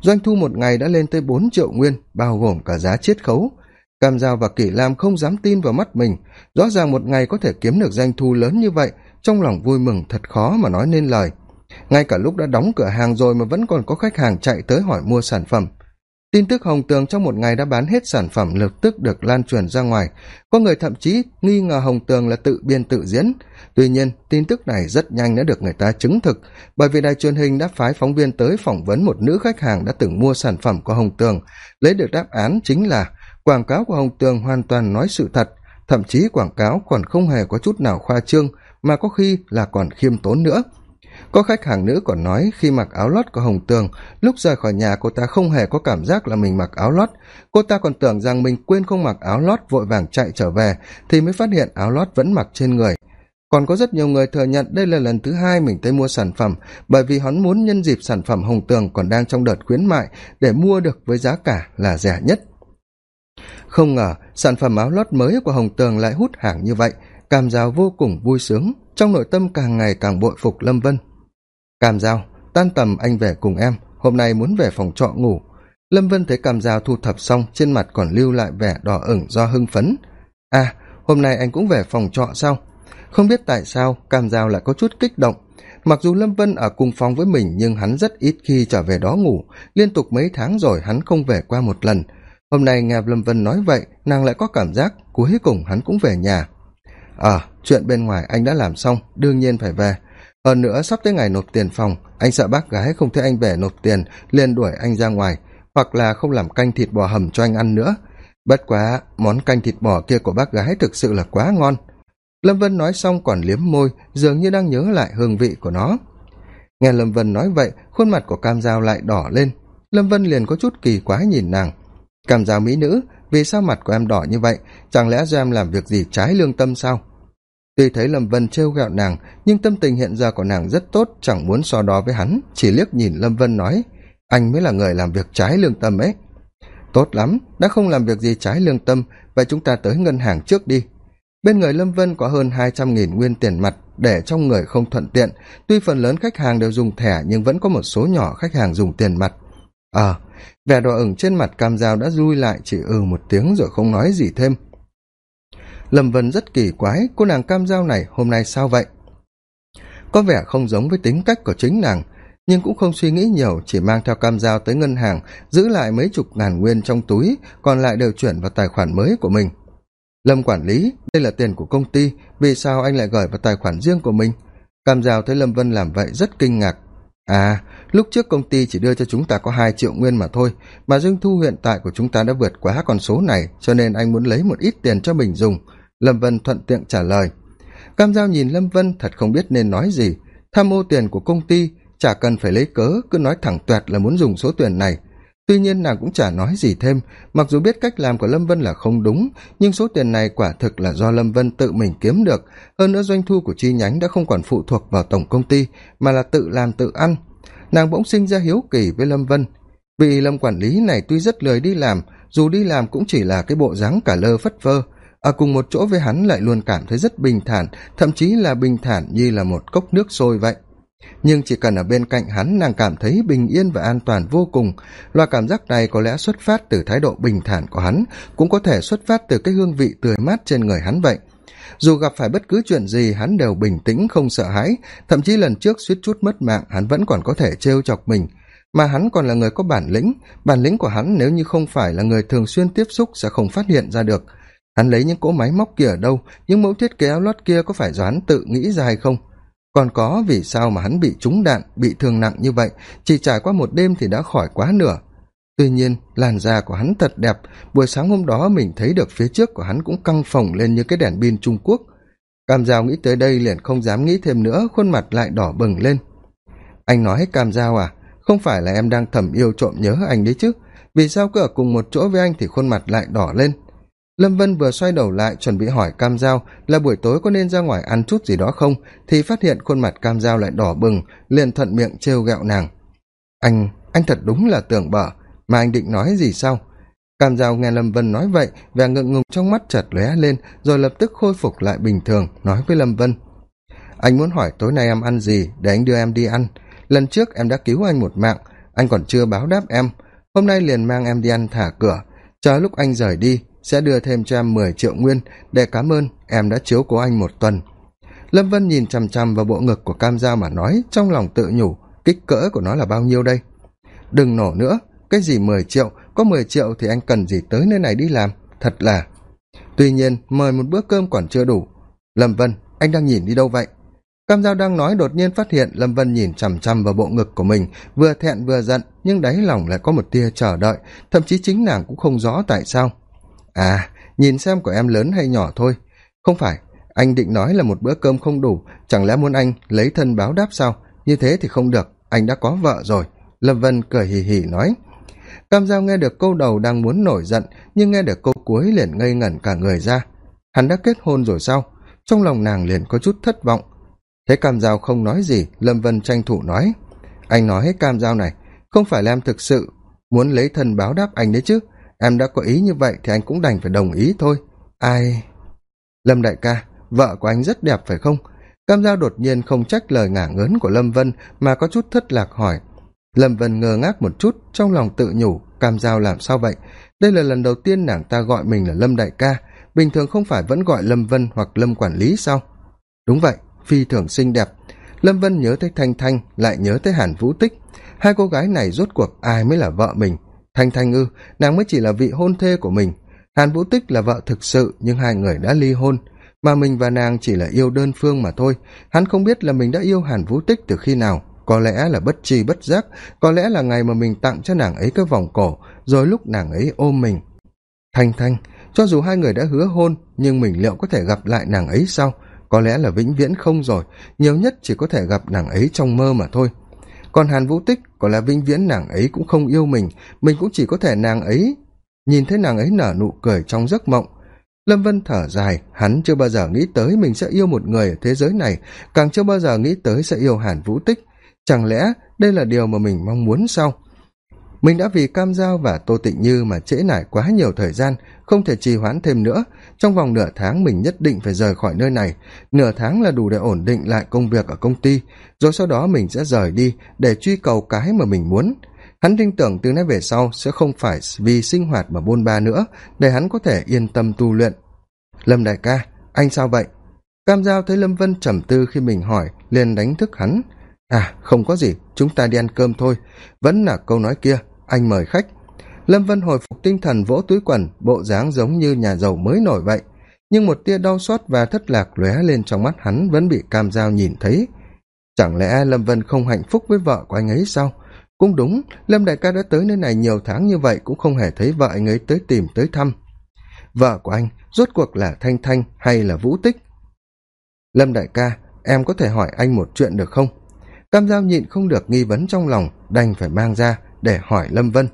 Speaker 1: Doanh thu một ngày đã lên tới bốn triệu nguyên, bao gồm cả giá chiết khấu cam giao và kỷ lam không dám tin vào mắt mình. Rõ ràng một ngày có thể kiếm được doanh thu lớn như vậy, trong lòng vui mừng thật khó mà nói nên lời. Ngay cả lúc đã đóng cửa hàng rồi mà vẫn còn có khách hàng chạy tới hỏi mua sản phẩm. Tin tức hồng tường trong một ngày đã bán hết sản phẩm lập tức được lan truyền ra ngoài. Có người thậm chí nghi ngờ hồng tường là tự biên tự diễn. Tuy nhiên, tin tức này rất nhanh đã được người ta chứng thực, bởi vì đài truyền hình đã phái phóng viên tới phỏng vấn một nữ khách hàng đã từng mua sản phẩm của hồng tường. Lấy được đáp án chính là quảng cáo của hồng tường hoàn toàn nói sự thật, thậm chí quảng cáo còn không hề có chút nào khoa trương, mà có khi là còn khiêm tốn nữa. Có khách hàng nữ còn nói khi mặc áo lót của hồng tường, lúc rời khỏi nhà cô ta không hề có cảm giác là mình mặc áo lót. Cô ta còn tưởng rằng mình quên không mặc áo lót, vội vàng chạy trở về, thì mới phát hiện áo lót vẫn mặc trên người. Còn có rất nhiều người thừa nhận đây là lần thứ hai mình tới mua sản phẩm, bởi vì hắn muốn nhân dịp sản phẩm hồng tường còn đang trong đợt khuyến mại để mua được với giá cả là rẻ nhất không ngờ, sản phẩm áo lót mới của hồng tường lại hút hàng như vậy. Cam giao vô cùng vui sướng, trong nội tâm càng ngày càng bội phục lâm vân. Cam giao, tan tầm anh về cùng em, hôm nay muốn về phòng trọ ngủ. Lâm vân thấy cam giao thu thập xong, trên mặt còn lưu lại vẻ đỏ ửng do hưng phấn. À hôm nay anh cũng về phòng trọ sao? Không biết tại sao, cam giao lại có chút kích động. Mặc dù lâm vân ở cùng phòng với mình, nhưng hắn rất ít khi trở về đó ngủ. Liên tục mấy tháng rồi hắn không về qua một lần hôm nay nghe lâm vân nói vậy, nàng lại có cảm giác cuối cùng hắn cũng về nhà. Ờ chuyện bên ngoài anh đã làm xong, đương nhiên phải về. Hơn nữa sắp tới ngày nộp tiền phòng, anh sợ bác gái không thấy anh về nộp tiền, liền đuổi anh ra ngoài, hoặc là không làm canh thịt bò hầm cho anh ăn nữa. Bất quá, món canh thịt bò kia của bác gái thực sự là quá ngon. Lâm vân nói xong còn liếm môi, dường như đang nhớ lại hương vị của nó. Nghe lâm vân nói vậy, khuôn mặt của cam g lại đỏ lên. Lâm vân liền có chút kỳ quái nhìn nàng cảm giáo mỹ nữ, vì sao mặt của em đỏ như vậy? Chẳng lẽ do em làm việc gì trái lương tâm sao? Tuy thấy lâm vân trêu ghẹo nàng, nhưng tâm tình hiện giờ của nàng rất tốt, chẳng muốn so đo với hắn, chỉ liếc nhìn lâm vân nói, anh mới là người làm việc trái lương tâm ấy. Tốt lắm, đã không làm việc gì trái lương tâm, vậy chúng ta tới ngân hàng trước đi. Bên người lâm vân có hơn hai trăm nghìn nguyên tiền mặt để trong người không thuận tiện, tuy phần lớn khách hàng đều dùng thẻ nhưng vẫn có một số nhỏ khách hàng dùng tiền mặt ờ vẻ đỏ ửng trên mặt cam dao đã lui lại chỉ ừ một tiếng rồi không nói gì thêm. Lâm vân rất kỳ quái, cô nàng cam dao này hôm nay sao vậy? Có vẻ không giống với tính cách của chính nàng, nhưng cũng không suy nghĩ nhiều, chỉ mang theo cam dao tới ngân hàng, giữ lại mấy chục ngàn nguyên trong túi, còn lại đều chuyển vào tài khoản mới của mình. Lâm quản lý, đây là tiền của công ty, vì sao anh lại gửi vào tài khoản riêng của mình? Cam dao thấy lâm vân làm vậy rất kinh ngạc à lúc trước công ty chỉ đưa cho chúng ta có hai triệu nguyên mà thôi, mà doanh thu hiện tại của chúng ta đã vượt quá con số này, cho nên anh muốn lấy một ít tiền cho mình dùng. Lâm vân thuận tiện trả lời. Cam giao nhìn lâm vân, thật không biết nên nói gì. Tham ô tiền của công ty, chả cần phải lấy cớ, cứ nói thẳng toẹt là muốn dùng số tiền này tuy nhiên nàng cũng chả nói gì thêm. Mặc dù biết cách làm của lâm vân là không đúng, nhưng số tiền này quả thực là do lâm vân tự mình kiếm được. Hơn nữa doanh thu của chi nhánh đã không còn phụ thuộc vào tổng công ty, mà là tự làm tự ăn. Nàng bỗng sinh ra hiếu kỳ với lâm vân. Vì lâm quản lý này tuy rất lười đi làm, dù đi làm cũng chỉ là cái bộ dáng cả lơ phất phơ. Ở cùng một chỗ với hắn lại luôn cảm thấy rất bình thản, thậm chí là bình thản như là một cốc nước sôi vậy nhưng chỉ cần ở bên cạnh hắn nàng cảm thấy bình yên và an toàn vô cùng. Loại cảm giác này có lẽ xuất phát từ thái độ bình thản của hắn, cũng có thể xuất phát từ cái hương vị tươi mát trên người hắn vậy. Dù gặp phải bất cứ chuyện gì, hắn đều bình tĩnh, không sợ hãi. Thậm chí lần trước suýt chút mất mạng, hắn vẫn còn có thể trêu chọc mình. Mà hắn còn là người có bản lĩnh. Bản lĩnh của hắn nếu như không phải là người thường xuyên tiếp xúc sẽ không phát hiện ra được. Hắn lấy những cỗ máy móc kia ở đâu? Những mẫu thiết kế áo lót kia có phải do hắn tự nghĩ ra hay không? Còn có vì sao mà hắn bị trúng đạn, bị thương nặng như vậy, chỉ trải qua một đêm thì đã khỏi quá nửa. Tuy nhiên, làn da của hắn thật đẹp, buổi sáng hôm đó mình thấy được phía trước của hắn cũng căng phồng lên như cái đèn pin trung quốc. Cam g nghĩ tới đây liền không dám nghĩ thêm nữa, khuôn mặt lại đỏ bừng lên. Anh nói, cam g à không phải là em đang thầm yêu trộm nhớ anh đấy chứ. Vì sao cứ ở cùng một chỗ với anh thì khuôn mặt lại đỏ lên? Lâm vân vừa xoay đầu lại chuẩn bị hỏi cam g là buổi tối có nên ra ngoài ăn chút gì đó không, thì phát hiện khuôn mặt cam g lại đỏ bừng, liền thuận miệng trêu gẹo nàng. Anh anh thật đúng là tưởng bở mà anh định nói gì sao cam g nghe lâm vân nói vậy và ngượng ngùng trong mắt chật lóe lên, rồi lập tức khôi phục lại bình thường, nói với lâm vân. Anh muốn hỏi tối nay em ăn gì để anh đưa em đi ăn? Lần trước em đã cứu anh một mạng, anh còn chưa báo đáp em. Hôm nay liền mang em đi ăn thả cửa. Chờ lúc anh rời đi sẽ đưa thêm cho em mười triệu nguyên. Để cảm ơn, em đã chiếu cố anh một tuần. Lâm vân nhìn chằm chằm vào bộ ngực của cam dao mà nói, trong lòng tự nhủ, kích cỡ của nó là bao nhiêu đây? Đừng nổ nữa, cái gì mười triệu, có mười triệu thì anh cần gì tới nơi này đi làm? Thật là. Tuy nhiên, mời một bữa cơm còn chưa đủ. Lâm vân, anh đang nhìn đi đâu vậy? Cam dao đang nói đột nhiên phát hiện lâm vân nhìn chằm chằm vào bộ ngực của mình, vừa thẹn vừa giận, nhưng đáy lòng lại có một tia chờ đợi. Thậm chí chính nàng cũng không rõ tại sao à nhìn xem của em lớn hay nhỏ thôi. Không phải, anh định nói là một bữa cơm không đủ, chẳng lẽ muốn anh lấy thân báo đáp sao? Như thế thì không được, anh đã có vợ rồi. Lâm vân cười hì hì nói. Cam giao nghe được câu đầu đang muốn nổi giận, nhưng nghe được câu cuối liền ngây ngẩn cả người ra. Hắn đã kết hôn rồi sao? Trong lòng nàng liền có chút thất vọng. Thấy cam giao không nói gì, lâm vân tranh thủ nói. Anh nói hết cam giao này, không phải là em thực sự muốn lấy thân báo đáp anh đấy chứ? Em đã có ý như vậy thì anh cũng đành phải đồng ý thôi. Ai? Lâm đại ca, vợ của anh rất đẹp phải không? Cam giao đột nhiên không trách lời ngả ngớn của lâm vân mà có chút thất lạc hỏi. Lâm vân ngơ ngác một chút, trong lòng tự nhủ, cam giao làm sao vậy? Đây là lần đầu tiên nàng ta gọi mình là lâm đại ca. Bình thường không phải vẫn gọi lâm vân hoặc lâm quản lý sao? Đúng vậy, phi thường xinh đẹp. Lâm vân nhớ tới thanh thanh, lại nhớ tới hàn vũ tích. Hai cô gái này rốt cuộc ai mới là vợ mình? Thanh thanh ư, nàng mới chỉ là vị hôn thê của mình. Hàn vũ tích là vợ thực sự, nhưng hai người đã ly hôn. Mà mình và nàng chỉ là yêu đơn phương mà thôi. Hắn không biết là mình đã yêu hàn vũ tích từ khi nào. Có lẽ là bất chi bất giác, có lẽ là ngày mà mình tặng cho nàng ấy cái vòng cổ, rồi lúc nàng ấy ôm mình. Thanh thanh, cho dù hai người đã hứa hôn, nhưng mình liệu có thể gặp lại nàng ấy sau? Có lẽ là vĩnh viễn không rồi, nhiều nhất chỉ có thể gặp nàng ấy trong mơ mà thôi còn hàn vũ tích có lẽ vĩnh viễn nàng ấy cũng không yêu mình mình cũng chỉ có thể nàng ấy. Nhìn thấy nàng ấy nở nụ cười trong giấc mộng, lâm vân thở dài, hắn chưa bao giờ nghĩ tới mình sẽ yêu một người ở thế giới này, càng chưa bao giờ nghĩ tới sẽ yêu hàn vũ tích. Chẳng lẽ đây là điều mà mình mong muốn sao? Mình đã vì cam giao và tô tịnh như mà trễ nải quá nhiều thời gian, không thể trì hoãn thêm nữa. Trong vòng nửa tháng, mình nhất định phải rời khỏi nơi này. Nửa tháng là đủ để ổn định lại công việc ở công ty. Rồi sau đó mình sẽ rời đi để truy cầu cái mà mình muốn. Hắn tin tưởng từ nay về sau sẽ không phải vì sinh hoạt mà bôn ba nữa, để hắn có thể yên tâm tu luyện. Lâm đại ca, anh sao vậy? Cam giao thấy lâm vân trầm tư khi mình hỏi, liền đánh thức hắn. À không có gì, chúng ta đi ăn cơm thôi. Vẫn là câu nói kia anh mời khách. Lâm vân hồi phục tinh thần vỗ túi quần, bộ dáng giống như nhà giàu mới nổi vậy. Nhưng một tia đau xót và thất lạc lóe lên trong mắt hắn vẫn bị cam dao nhìn thấy. Chẳng lẽ lâm vân không hạnh phúc với vợ của anh ấy sao? Cũng đúng, lâm đại ca đã tới nơi này nhiều tháng như vậy cũng không hề thấy vợ anh ấy tới tìm, tới thăm. Vợ của anh, rốt cuộc là thanh thanh hay là vũ tích? Lâm đại ca, em có thể hỏi anh một chuyện được không? Cam giao nhịn không được nghi vấn trong lòng, đành phải mang ra để hỏi lâm vân.